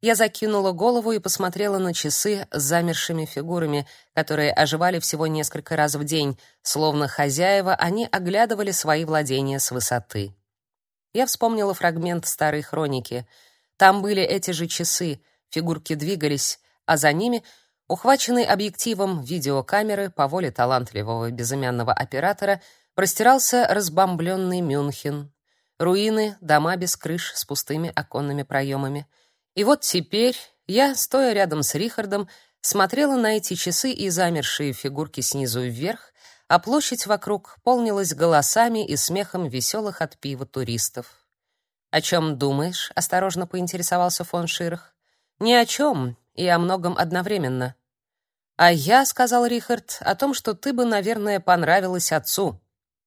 Я закинула голову и посмотрела на часы с замершими фигурами, которые оживали всего несколько раз в день, словно хозяева, они оглядывали свои владения с высоты. Я вспомнила фрагмент старой хроники. Там были эти же часы, фигурки двигались, а за ними, ухваченный объективом видеокамеры по воле талантливого безымянного оператора, простирался разбомбленный Мюнхен. Руины, дома без крыш с пустыми оконными проемами — и вот теперь я, стоя рядом с Рихардом, смотрела на эти часы и замершие фигурки снизу вверх, а площадь вокруг полнилась голосами и смехом веселых от пива туристов. «О чем думаешь?» — осторожно поинтересовался фон Ширах. «Ни о чем и о многом одновременно». «А я», — сказал Рихард, — «о том, что ты бы, наверное, понравилась отцу».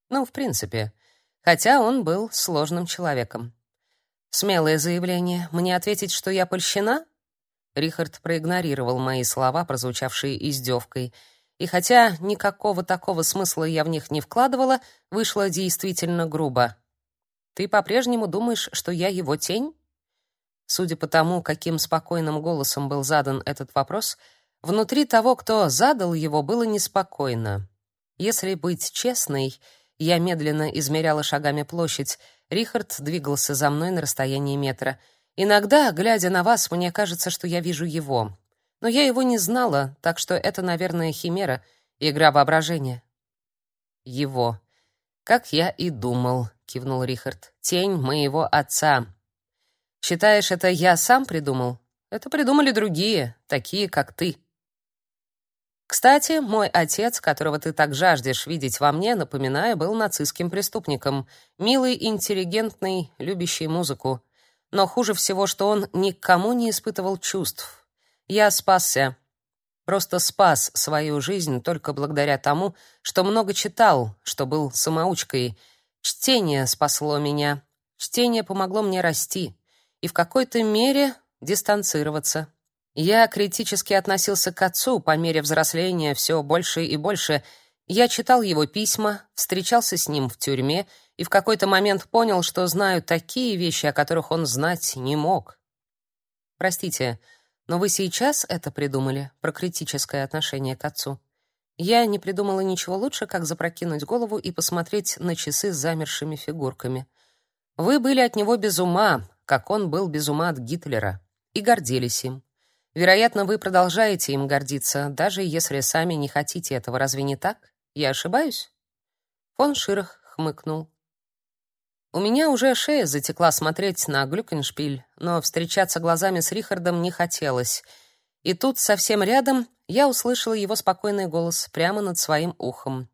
Ну, в принципе, хотя он был сложным человеком. Смелое заявление. Мне ответить, что я польщена? Рихард проигнорировал мои слова, прозвучавшие издевкой. И хотя никакого такого смысла я в них не вкладывала, вышло действительно грубо. Ты по-прежнему думаешь, что я его тень? Судя по тому, каким спокойным голосом был задан этот вопрос, внутри того, кто задал его, было неспокойно. Если быть честной, я медленно измеряла шагами площадь, Рихард двигался за мной на расстоянии метра. Иногда, глядя на вас, мне кажется, что я вижу его. Но я его не знала, так что это, наверное, химера, игра воображения. Его. Как я и думал, кивнул Рихард. Тень моего отца. Считаешь, это я сам придумал? Это придумали другие, такие как ты. Кстати, мой отец, которого ты так жаждешь видеть во мне, напоминаю, был нацистским преступником, милый, интеллигентный, любящий музыку. Но хуже всего, что он никому не испытывал чувств. Я спасся. Просто спас свою жизнь только благодаря тому, что много читал, что был самоучкой. Чтение спасло меня. Чтение помогло мне расти и в какой-то мере дистанцироваться. Я критически относился к отцу по мере взросления все больше и больше. Я читал его письма, встречался с ним в тюрьме и в какой-то момент понял, что знаю такие вещи, о которых он знать не мог. Простите, но вы сейчас это придумали про критическое отношение к отцу? Я не придумала ничего лучше, как запрокинуть голову и посмотреть на часы с замершими фигурками. Вы были от него без ума, как он был без ума от Гитлера, и гордились им. Вероятно, вы продолжаете им гордиться, даже если сами не хотите этого. Разве не так? Я ошибаюсь? Фон Ширах хмыкнул. У меня уже шея затекла смотреть на Глюкеншпиль, но встречаться глазами с Рихардом не хотелось. И тут совсем рядом я услышала его спокойный голос прямо над своим ухом.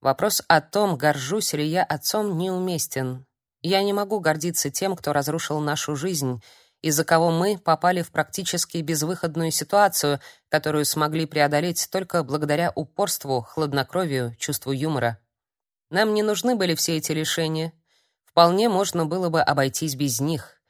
Вопрос о том, горжусь ли я отцом, неуместен. Я не могу гордиться тем, кто разрушил нашу жизнь из-за кого мы попали в практически безвыходную ситуацию, которую смогли преодолеть только благодаря упорству, хладнокровию, чувству юмора. Нам не нужны были все эти лишения. Вполне можно было бы обойтись без них.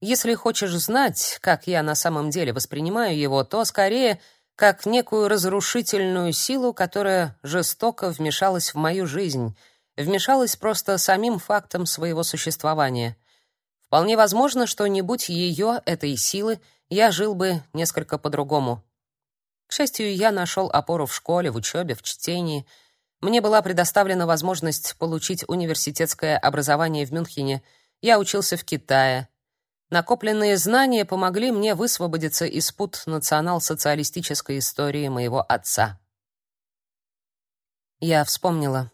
Если хочешь знать, как я на самом деле воспринимаю его, то скорее как некую разрушительную силу, которая жестоко вмешалась в мою жизнь, вмешалась просто самим фактом своего существования — Вполне возможно, что не будь ее, этой силы, я жил бы несколько по-другому. К счастью, я нашел опору в школе, в учебе, в чтении. Мне была предоставлена возможность получить университетское образование в Мюнхене. Я учился в Китае. Накопленные знания помогли мне высвободиться из пут национал-социалистической истории моего отца. Я вспомнила.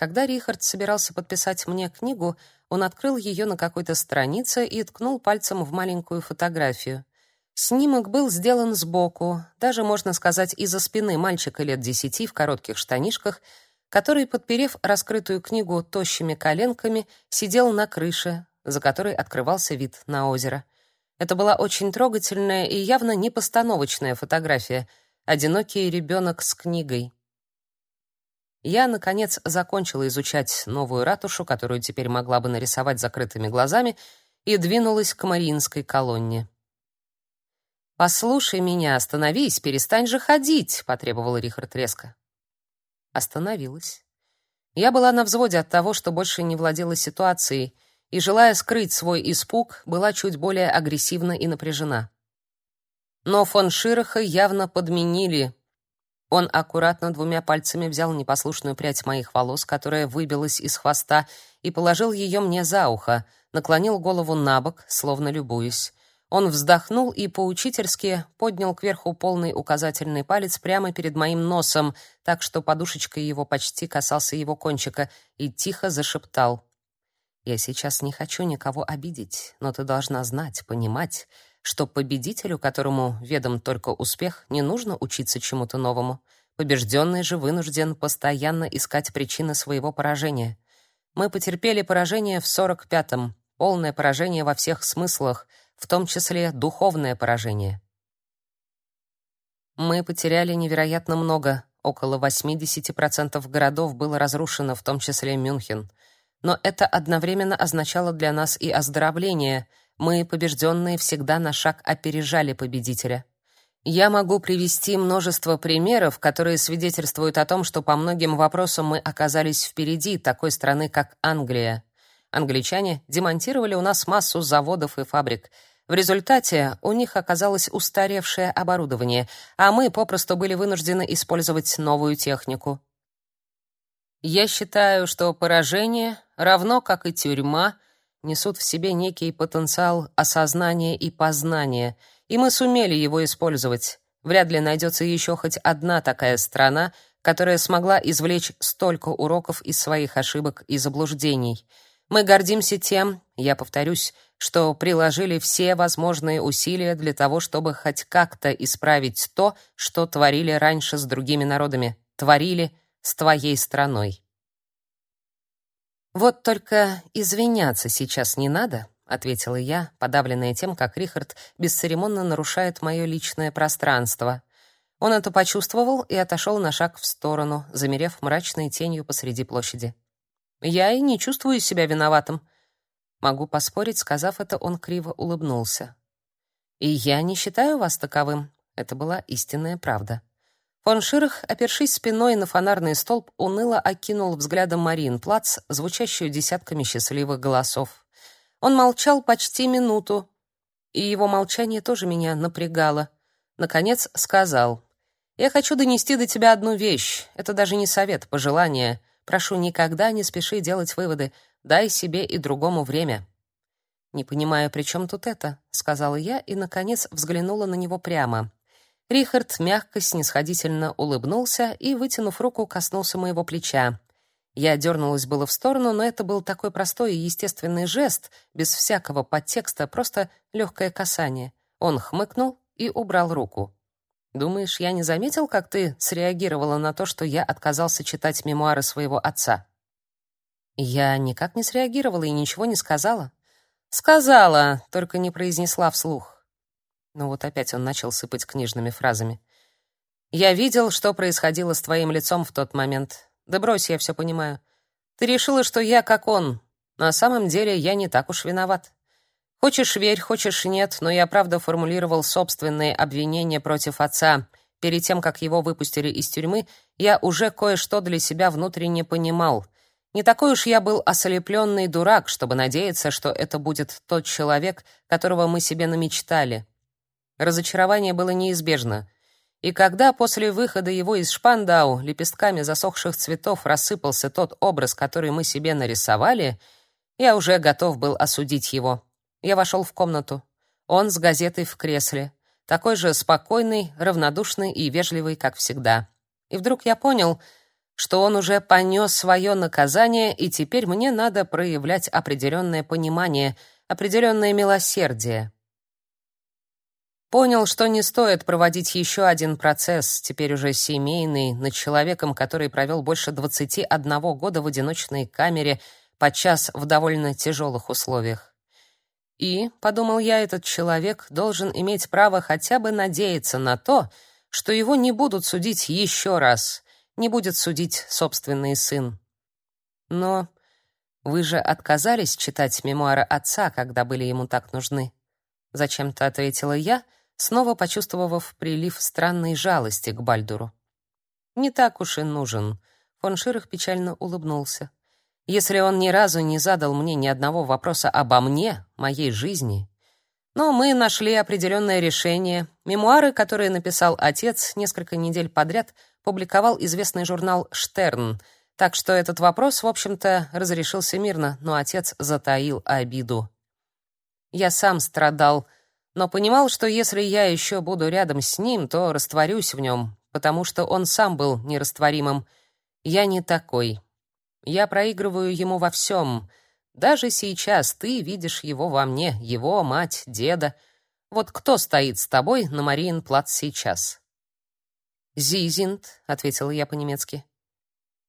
Когда Рихард собирался подписать мне книгу, он открыл ее на какой-то странице и ткнул пальцем в маленькую фотографию. Снимок был сделан сбоку, даже можно сказать, из-за спины мальчика лет десяти в коротких штанишках, который, подперев раскрытую книгу тощими коленками, сидел на крыше, за которой открывался вид на озеро. Это была очень трогательная и явно не постановочная фотография. Одинокий ребенок с книгой. Я наконец закончила изучать новую ратушу, которую теперь могла бы нарисовать закрытыми глазами, и двинулась к Мариинской колонне. Послушай меня, остановись, перестань же ходить, потребовал Рихард резко. Остановилась. Я была на взводе от того, что больше не владела ситуацией, и желая скрыть свой испуг, была чуть более агрессивна и напряжена. Но фон Широха явно подменили. Он аккуратно двумя пальцами взял непослушную прядь моих волос, которая выбилась из хвоста, и положил ее мне за ухо, наклонил голову набок, словно любуясь. Он вздохнул и поучительски поднял кверху полный указательный палец прямо перед моим носом, так что подушечкой его почти касался его кончика, и тихо зашептал: "Я сейчас не хочу никого обидеть, но ты должна знать, понимать, что победителю, которому ведом только успех, не нужно учиться чему-то новому. Побежденный же вынужден постоянно искать причины своего поражения. Мы потерпели поражение в сорок пятом, полное поражение во всех смыслах в том числе духовное поражение. Мы потеряли невероятно много, около 80% городов было разрушено, в том числе Мюнхен. Но это одновременно означало для нас и оздоровление. Мы, побежденные, всегда на шаг опережали победителя. Я могу привести множество примеров, которые свидетельствуют о том, что по многим вопросам мы оказались впереди такой страны, как Англия. Англичане демонтировали у нас массу заводов и фабрик — в результате у них оказалось устаревшее оборудование, а мы попросту были вынуждены использовать новую технику. Я считаю, что поражение, равно как и тюрьма, несут в себе некий потенциал осознания и познания, и мы сумели его использовать. Вряд ли найдется еще хоть одна такая страна, которая смогла извлечь столько уроков из своих ошибок и заблуждений. Мы гордимся тем, я повторюсь, что приложили все возможные усилия для того, чтобы хоть как-то исправить то, что творили раньше с другими народами, творили с твоей страной. Вот только извиняться сейчас не надо, ответила я, подавленная тем, как Рихард бесцеремонно нарушает мое личное пространство. Он это почувствовал и отошел на шаг в сторону, замерев мрачной тенью посреди площади. Я и не чувствую себя виноватым. Могу поспорить, сказав это, он криво улыбнулся. И я не считаю вас таковым. Это была истинная правда. Фон Ширах, опершись спиной на фонарный столб, уныло окинул взглядом Мариенплац, звучащую десятками счастливых голосов. Он молчал почти минуту, и его молчание тоже меня напрягало. Наконец сказал: "Я хочу донести до тебя одну вещь. Это даже не совет, пожелание. Прошу, никогда не спеши делать выводы. Дай себе и другому время. Не понимаю, при чем тут это, сказала я и наконец взглянула на него прямо. Рихард мягко снисходительно улыбнулся и, вытянув руку, коснулся моего плеча. Я дернулась было в сторону, но это был такой простой и естественный жест, без всякого подтекста, просто легкое касание. Он хмыкнул и убрал руку. Думаешь, я не заметил, как ты среагировала на то, что я отказался читать мемуары своего отца? Я никак не среагировала и ничего не сказала. Сказала, только не произнесла вслух. Ну вот опять он начал сыпать книжными фразами. Я видел, что происходило с твоим лицом в тот момент. Да брось, я все понимаю. Ты решила, что я как он. На самом деле я не так уж виноват. Хочешь верь, хочешь нет, но я правда формулировал собственные обвинения против отца. Перед тем, как его выпустили из тюрьмы, я уже кое-что для себя внутренне понимал — Не такой уж я был ослепленный дурак, чтобы надеяться, что это будет тот человек, которого мы себе намечтали. Разочарование было неизбежно. И когда после выхода его из Шпандау лепестками засохших цветов рассыпался тот образ, который мы себе нарисовали, я уже готов был осудить его. Я вошел в комнату. Он с газетой в кресле, такой же спокойный, равнодушный и вежливый, как всегда. И вдруг я понял, что он уже понес свое наказание, и теперь мне надо проявлять определенное понимание, определенное милосердие. Понял, что не стоит проводить еще один процесс, теперь уже семейный, над человеком, который провел больше 21 года в одиночной камере, подчас в довольно тяжелых условиях. И, подумал я, этот человек должен иметь право хотя бы надеяться на то, что его не будут судить еще раз, не будет судить собственный сын. Но вы же отказались читать мемуары отца, когда были ему так нужны. Зачем-то ответила я — снова почувствовав прилив странной жалости к Бальдуру. Не так уж и нужен. Фон Ширах печально улыбнулся. Если он ни разу не задал мне ни одного вопроса обо мне, моей жизни, но мы нашли определенное решение. Мемуары, которые написал отец, несколько недель подряд публиковал известный журнал Штерн. Так что этот вопрос, в общем-то, разрешился мирно, но отец затаил обиду. Я сам страдал но понимал, что если я еще буду рядом с ним, то растворюсь в нем, потому что он сам был нерастворимым. Я не такой. Я проигрываю ему во всем. Даже сейчас ты видишь его во мне, его мать, деда. Вот кто стоит с тобой на Мариенплац сейчас? Зизинд, ответила я по-немецки.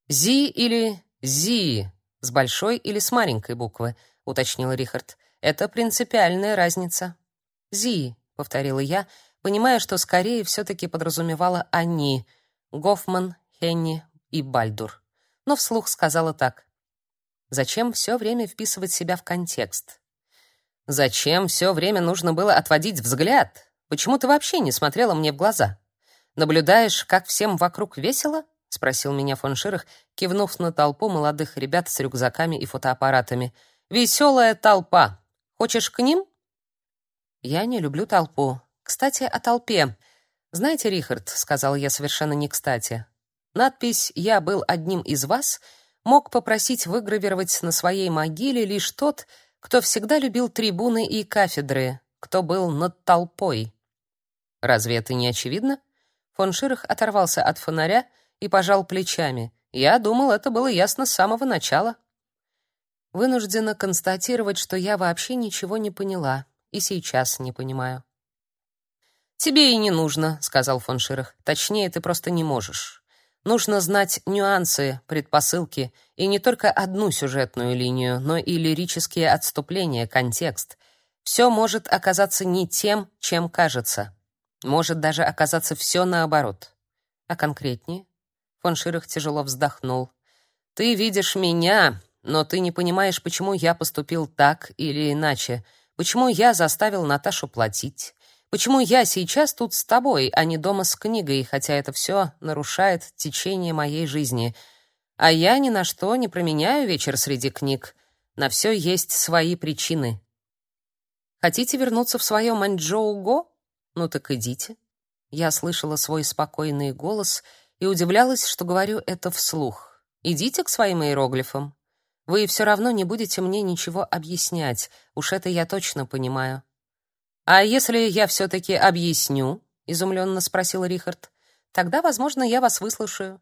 Зи или Зи, с большой или с маленькой буквы, уточнил Рихард. Это принципиальная разница. «Зи», — повторила я, понимая, что скорее все-таки подразумевала «они», Гофман, Хенни и Бальдур. Но вслух сказала так. «Зачем все время вписывать себя в контекст?» «Зачем все время нужно было отводить взгляд? Почему ты вообще не смотрела мне в глаза? Наблюдаешь, как всем вокруг весело?» — спросил меня фон Ширах, кивнув на толпу молодых ребят с рюкзаками и фотоаппаратами. «Веселая толпа. Хочешь к ним?» Я не люблю толпу. Кстати, о толпе. Знаете, Рихард, сказал я совершенно не кстати. Надпись «Я был одним из вас» мог попросить выгравировать на своей могиле лишь тот, кто всегда любил трибуны и кафедры, кто был над толпой. Разве это не очевидно? Фон Ширах оторвался от фонаря и пожал плечами. Я думал, это было ясно с самого начала. Вынуждена констатировать, что я вообще ничего не поняла и сейчас не понимаю. Тебе и не нужно, сказал фон Ширах. Точнее, ты просто не можешь. Нужно знать нюансы, предпосылки и не только одну сюжетную линию, но и лирические отступления, контекст. Все может оказаться не тем, чем кажется. Может даже оказаться все наоборот. А конкретнее? Фон Ширах тяжело вздохнул. Ты видишь меня, но ты не понимаешь, почему я поступил так или иначе. Почему я заставил Наташу платить? Почему я сейчас тут с тобой, а не дома с книгой, хотя это все нарушает течение моей жизни? А я ни на что не променяю вечер среди книг. На все есть свои причины. Хотите вернуться в свое Маньчжоу-го? Ну так идите. Я слышала свой спокойный голос и удивлялась, что говорю это вслух. Идите к своим иероглифам. Вы все равно не будете мне ничего объяснять, уж это я точно понимаю. А если я все таки объясню? изумленно спросил Рихард. Тогда, возможно, я вас выслушаю.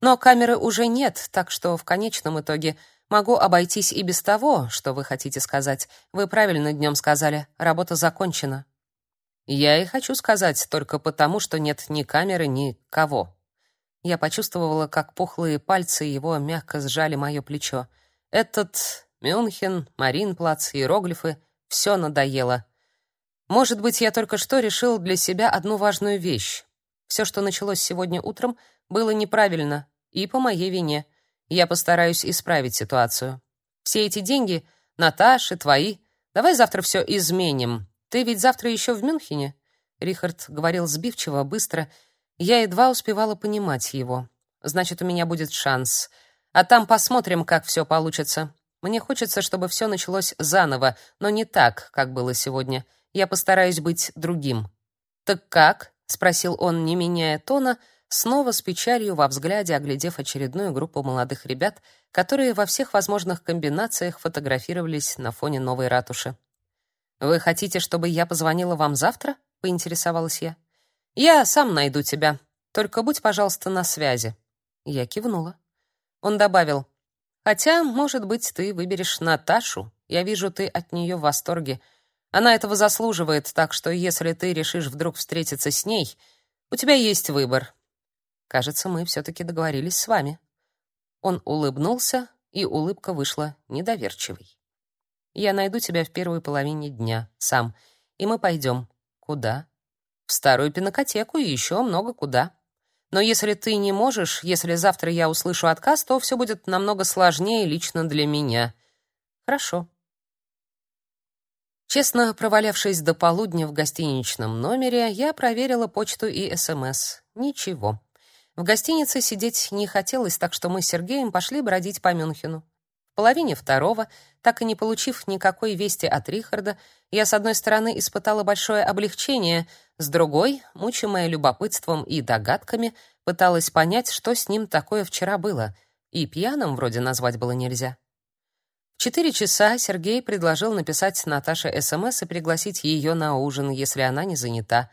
Но камеры уже нет, так что в конечном итоге могу обойтись и без того, что вы хотите сказать. Вы правильно днем сказали, работа закончена. Я и хочу сказать только потому, что нет ни камеры, ни кого. Я почувствовала, как пухлые пальцы его мягко сжали мое плечо. Этот Мюнхен, Маринплац, иероглифы — все надоело. Может быть, я только что решил для себя одну важную вещь. Все, что началось сегодня утром, было неправильно и по моей вине. Я постараюсь исправить ситуацию. Все эти деньги — Наташи, твои. Давай завтра все изменим. Ты ведь завтра еще в Мюнхене?» Рихард говорил сбивчиво, быстро. Я едва успевала понимать его. «Значит, у меня будет шанс. А там посмотрим, как все получится. Мне хочется, чтобы все началось заново, но не так, как было сегодня. Я постараюсь быть другим. Так как? спросил он, не меняя тона, снова с печалью во взгляде оглядев очередную группу молодых ребят, которые во всех возможных комбинациях фотографировались на фоне новой ратуши. Вы хотите, чтобы я позвонила вам завтра? поинтересовалась я. Я сам найду тебя. Только будь, пожалуйста, на связи. Я кивнула. Он добавил: "Хотя, может быть, ты выберешь Наташу. Я вижу, ты от нее в восторге. Она этого заслуживает, так что если ты решишь вдруг встретиться с ней, у тебя есть выбор. Кажется, мы все таки договорились с вами". Он улыбнулся, и улыбка вышла недоверчивой. Я найду тебя в первой половине дня сам, и мы пойдем. Куда? В старую пинокотеку и еще много куда. Но если ты не можешь, если завтра я услышу отказ, то все будет намного сложнее лично для меня. Хорошо. Честно провалявшись до полудня в гостиничном номере, я проверила почту и СМС. Ничего. В гостинице сидеть не хотелось, так что мы с Сергеем пошли бродить по Мюнхену. В половине второго, так и не получив никакой вести от Рихарда, я с одной стороны испытала большое облегчение, с другой, мучимая любопытством и догадками, пыталась понять, что с ним такое вчера было, и пьяным вроде назвать было нельзя. В четыре часа Сергей предложил написать Наташе СМС и пригласить ее на ужин, если она не занята.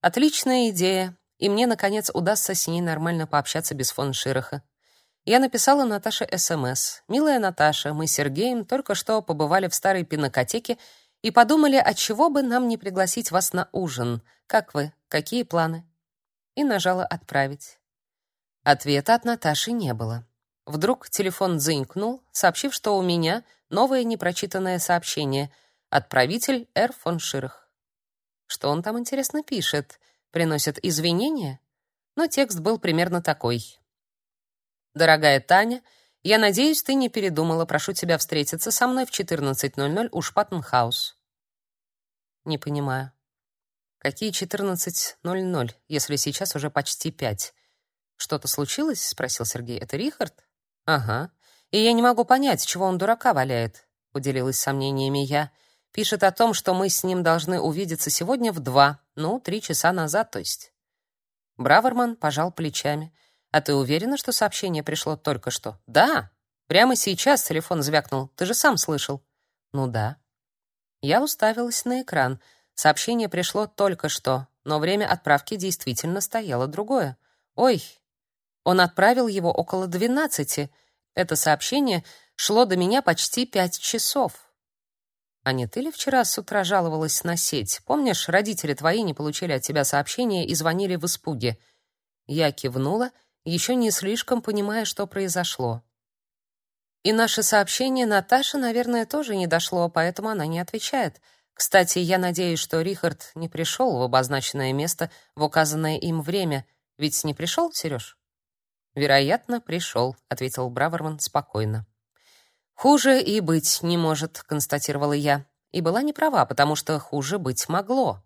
Отличная идея, и мне, наконец, удастся с ней нормально пообщаться без фон Широха. Я написала Наташе СМС. «Милая Наташа, мы с Сергеем только что побывали в старой пинокотеке и подумали, от чего бы нам не пригласить вас на ужин. Как вы? Какие планы?» И нажала «Отправить». Ответа от Наташи не было. Вдруг телефон дзынькнул, сообщив, что у меня новое непрочитанное сообщение. Отправитель Р. фон Ширах. Что он там, интересно, пишет? приносят извинения, но текст был примерно такой. «Дорогая Таня, я надеюсь, ты не передумала. Прошу тебя встретиться со мной в 14.00 у Шпаттенхаус». «Не понимаю. Какие 14.00, если сейчас уже почти пять?» «Что-то случилось?» — спросил Сергей. «Это Рихард?» «Ага. И я не могу понять, чего он дурака валяет», — поделилась сомнениями я. Пишет о том, что мы с ним должны увидеться сегодня в два, ну, три часа назад, то есть. Браверман пожал плечами. А ты уверена, что сообщение пришло только что? Да. Прямо сейчас телефон звякнул. Ты же сам слышал. Ну да. Я уставилась на экран. Сообщение пришло только что, но время отправки действительно стояло другое. Ой. Он отправил его около двенадцати. Это сообщение шло до меня почти пять часов. А не ты ли вчера с утра жаловалась на сеть? Помнишь, родители твои не получили от тебя сообщения и звонили в испуге? Я кивнула, еще не слишком понимая, что произошло. И наше сообщение Наташе, наверное, тоже не дошло, поэтому она не отвечает. Кстати, я надеюсь, что Рихард не пришел в обозначенное место в указанное им время. Ведь не пришел, Сереж? Вероятно, пришел, ответил Браверман спокойно. Хуже и быть не может, констатировала я. И была не права, потому что хуже быть могло.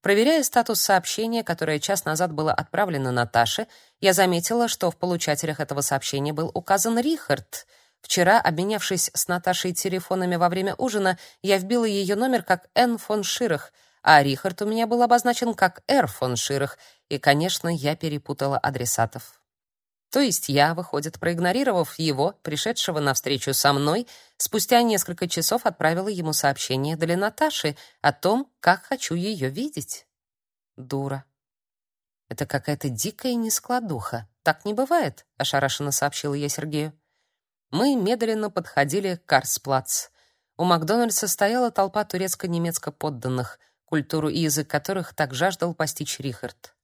Проверяя статус сообщения, которое час назад было отправлено Наташе, я заметила, что в получателях этого сообщения был указан Рихард. Вчера, обменявшись с Наташей телефонами во время ужина, я вбила ее номер как Н фон Ширах, а Рихард у меня был обозначен как Р фон Ширах, и, конечно, я перепутала адресатов. То есть я, выходит, проигнорировав его, пришедшего на встречу со мной, спустя несколько часов отправила ему сообщение для Наташи о том, как хочу ее видеть. Дура. Это какая-то дикая нескладуха. Так не бывает, ошарашенно сообщила я Сергею. Мы медленно подходили к Карсплац. У Макдональдса стояла толпа турецко-немецко подданных, культуру и язык которых так жаждал постичь Рихард.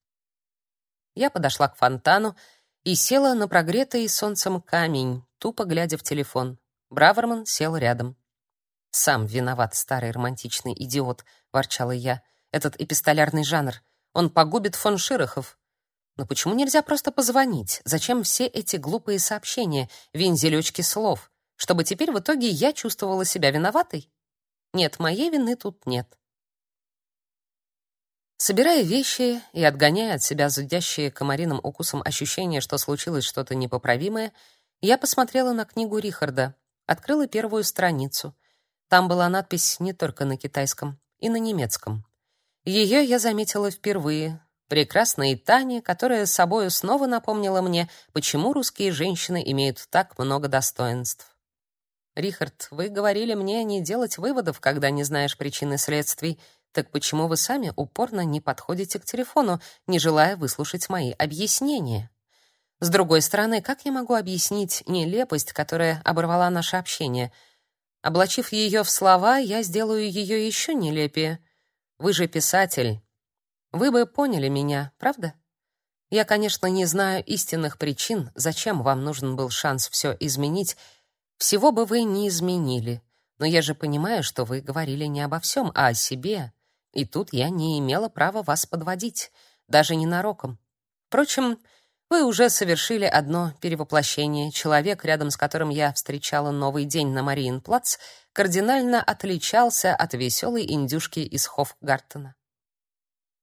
Я подошла к фонтану и села на прогретый солнцем камень, тупо глядя в телефон. Браверман сел рядом. «Сам виноват, старый романтичный идиот», — ворчала я. «Этот эпистолярный жанр. Он погубит фон Широхов». «Но почему нельзя просто позвонить? Зачем все эти глупые сообщения, вензелечки слов? Чтобы теперь в итоге я чувствовала себя виноватой? Нет, моей вины тут нет. Собирая вещи и отгоняя от себя зудящие комариным укусом ощущение, что случилось что-то непоправимое, Я посмотрела на книгу Рихарда, открыла первую страницу. Там была надпись не только на китайском, и на немецком. Ее я заметила впервые. Прекрасной Тане, которая собою снова напомнила мне, почему русские женщины имеют так много достоинств. Рихард, вы говорили мне не делать выводов, когда не знаешь причины следствий. Так почему вы сами упорно не подходите к телефону, не желая выслушать мои объяснения? С другой стороны, как я могу объяснить нелепость, которая оборвала наше общение? Облачив ее в слова, я сделаю ее еще нелепее. Вы же писатель. Вы бы поняли меня, правда? Я, конечно, не знаю истинных причин, зачем вам нужен был шанс все изменить. Всего бы вы не изменили. Но я же понимаю, что вы говорили не обо всем, а о себе. И тут я не имела права вас подводить, даже ненароком. Впрочем, вы уже совершили одно перевоплощение. Человек, рядом с которым я встречала новый день на Мариенплац, кардинально отличался от веселой индюшки из Хофгартена.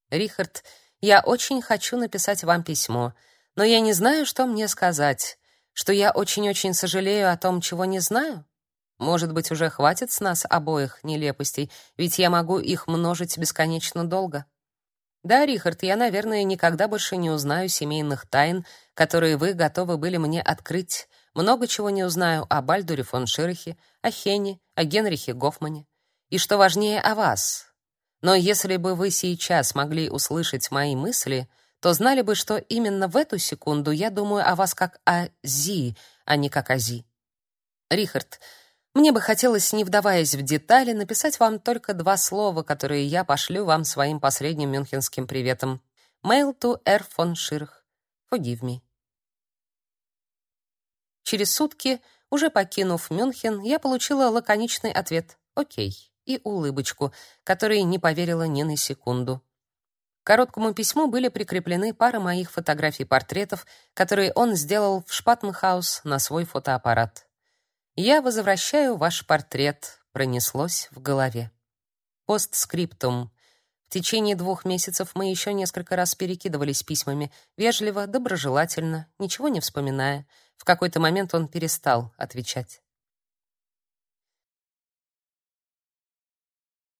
Рихард, я очень хочу написать вам письмо, но я не знаю, что мне сказать. Что я очень-очень сожалею о том, чего не знаю? Может быть, уже хватит с нас обоих нелепостей, ведь я могу их множить бесконечно долго. Да, Рихард, я, наверное, никогда больше не узнаю семейных тайн, которые вы готовы были мне открыть. Много чего не узнаю о Бальдуре фон Ширахе, о Хене, о Генрихе Гофмане. И что важнее, о вас. Но если бы вы сейчас могли услышать мои мысли, то знали бы, что именно в эту секунду я думаю о вас как о Зи, а не как о Зи. Рихард, мне бы хотелось, не вдаваясь в детали, написать вам только два слова, которые я пошлю вам своим последним мюнхенским приветом. Mail to R. von Schirch. Forgive me. Через сутки, уже покинув Мюнхен, я получила лаконичный ответ «Окей» и улыбочку, которой не поверила ни на секунду. К короткому письму были прикреплены пара моих фотографий-портретов, которые он сделал в Шпатенхаус на свой фотоаппарат. «Я возвращаю ваш портрет», — пронеслось в голове. Постскриптум. В течение двух месяцев мы еще несколько раз перекидывались письмами, вежливо, доброжелательно, ничего не вспоминая. В какой-то момент он перестал отвечать.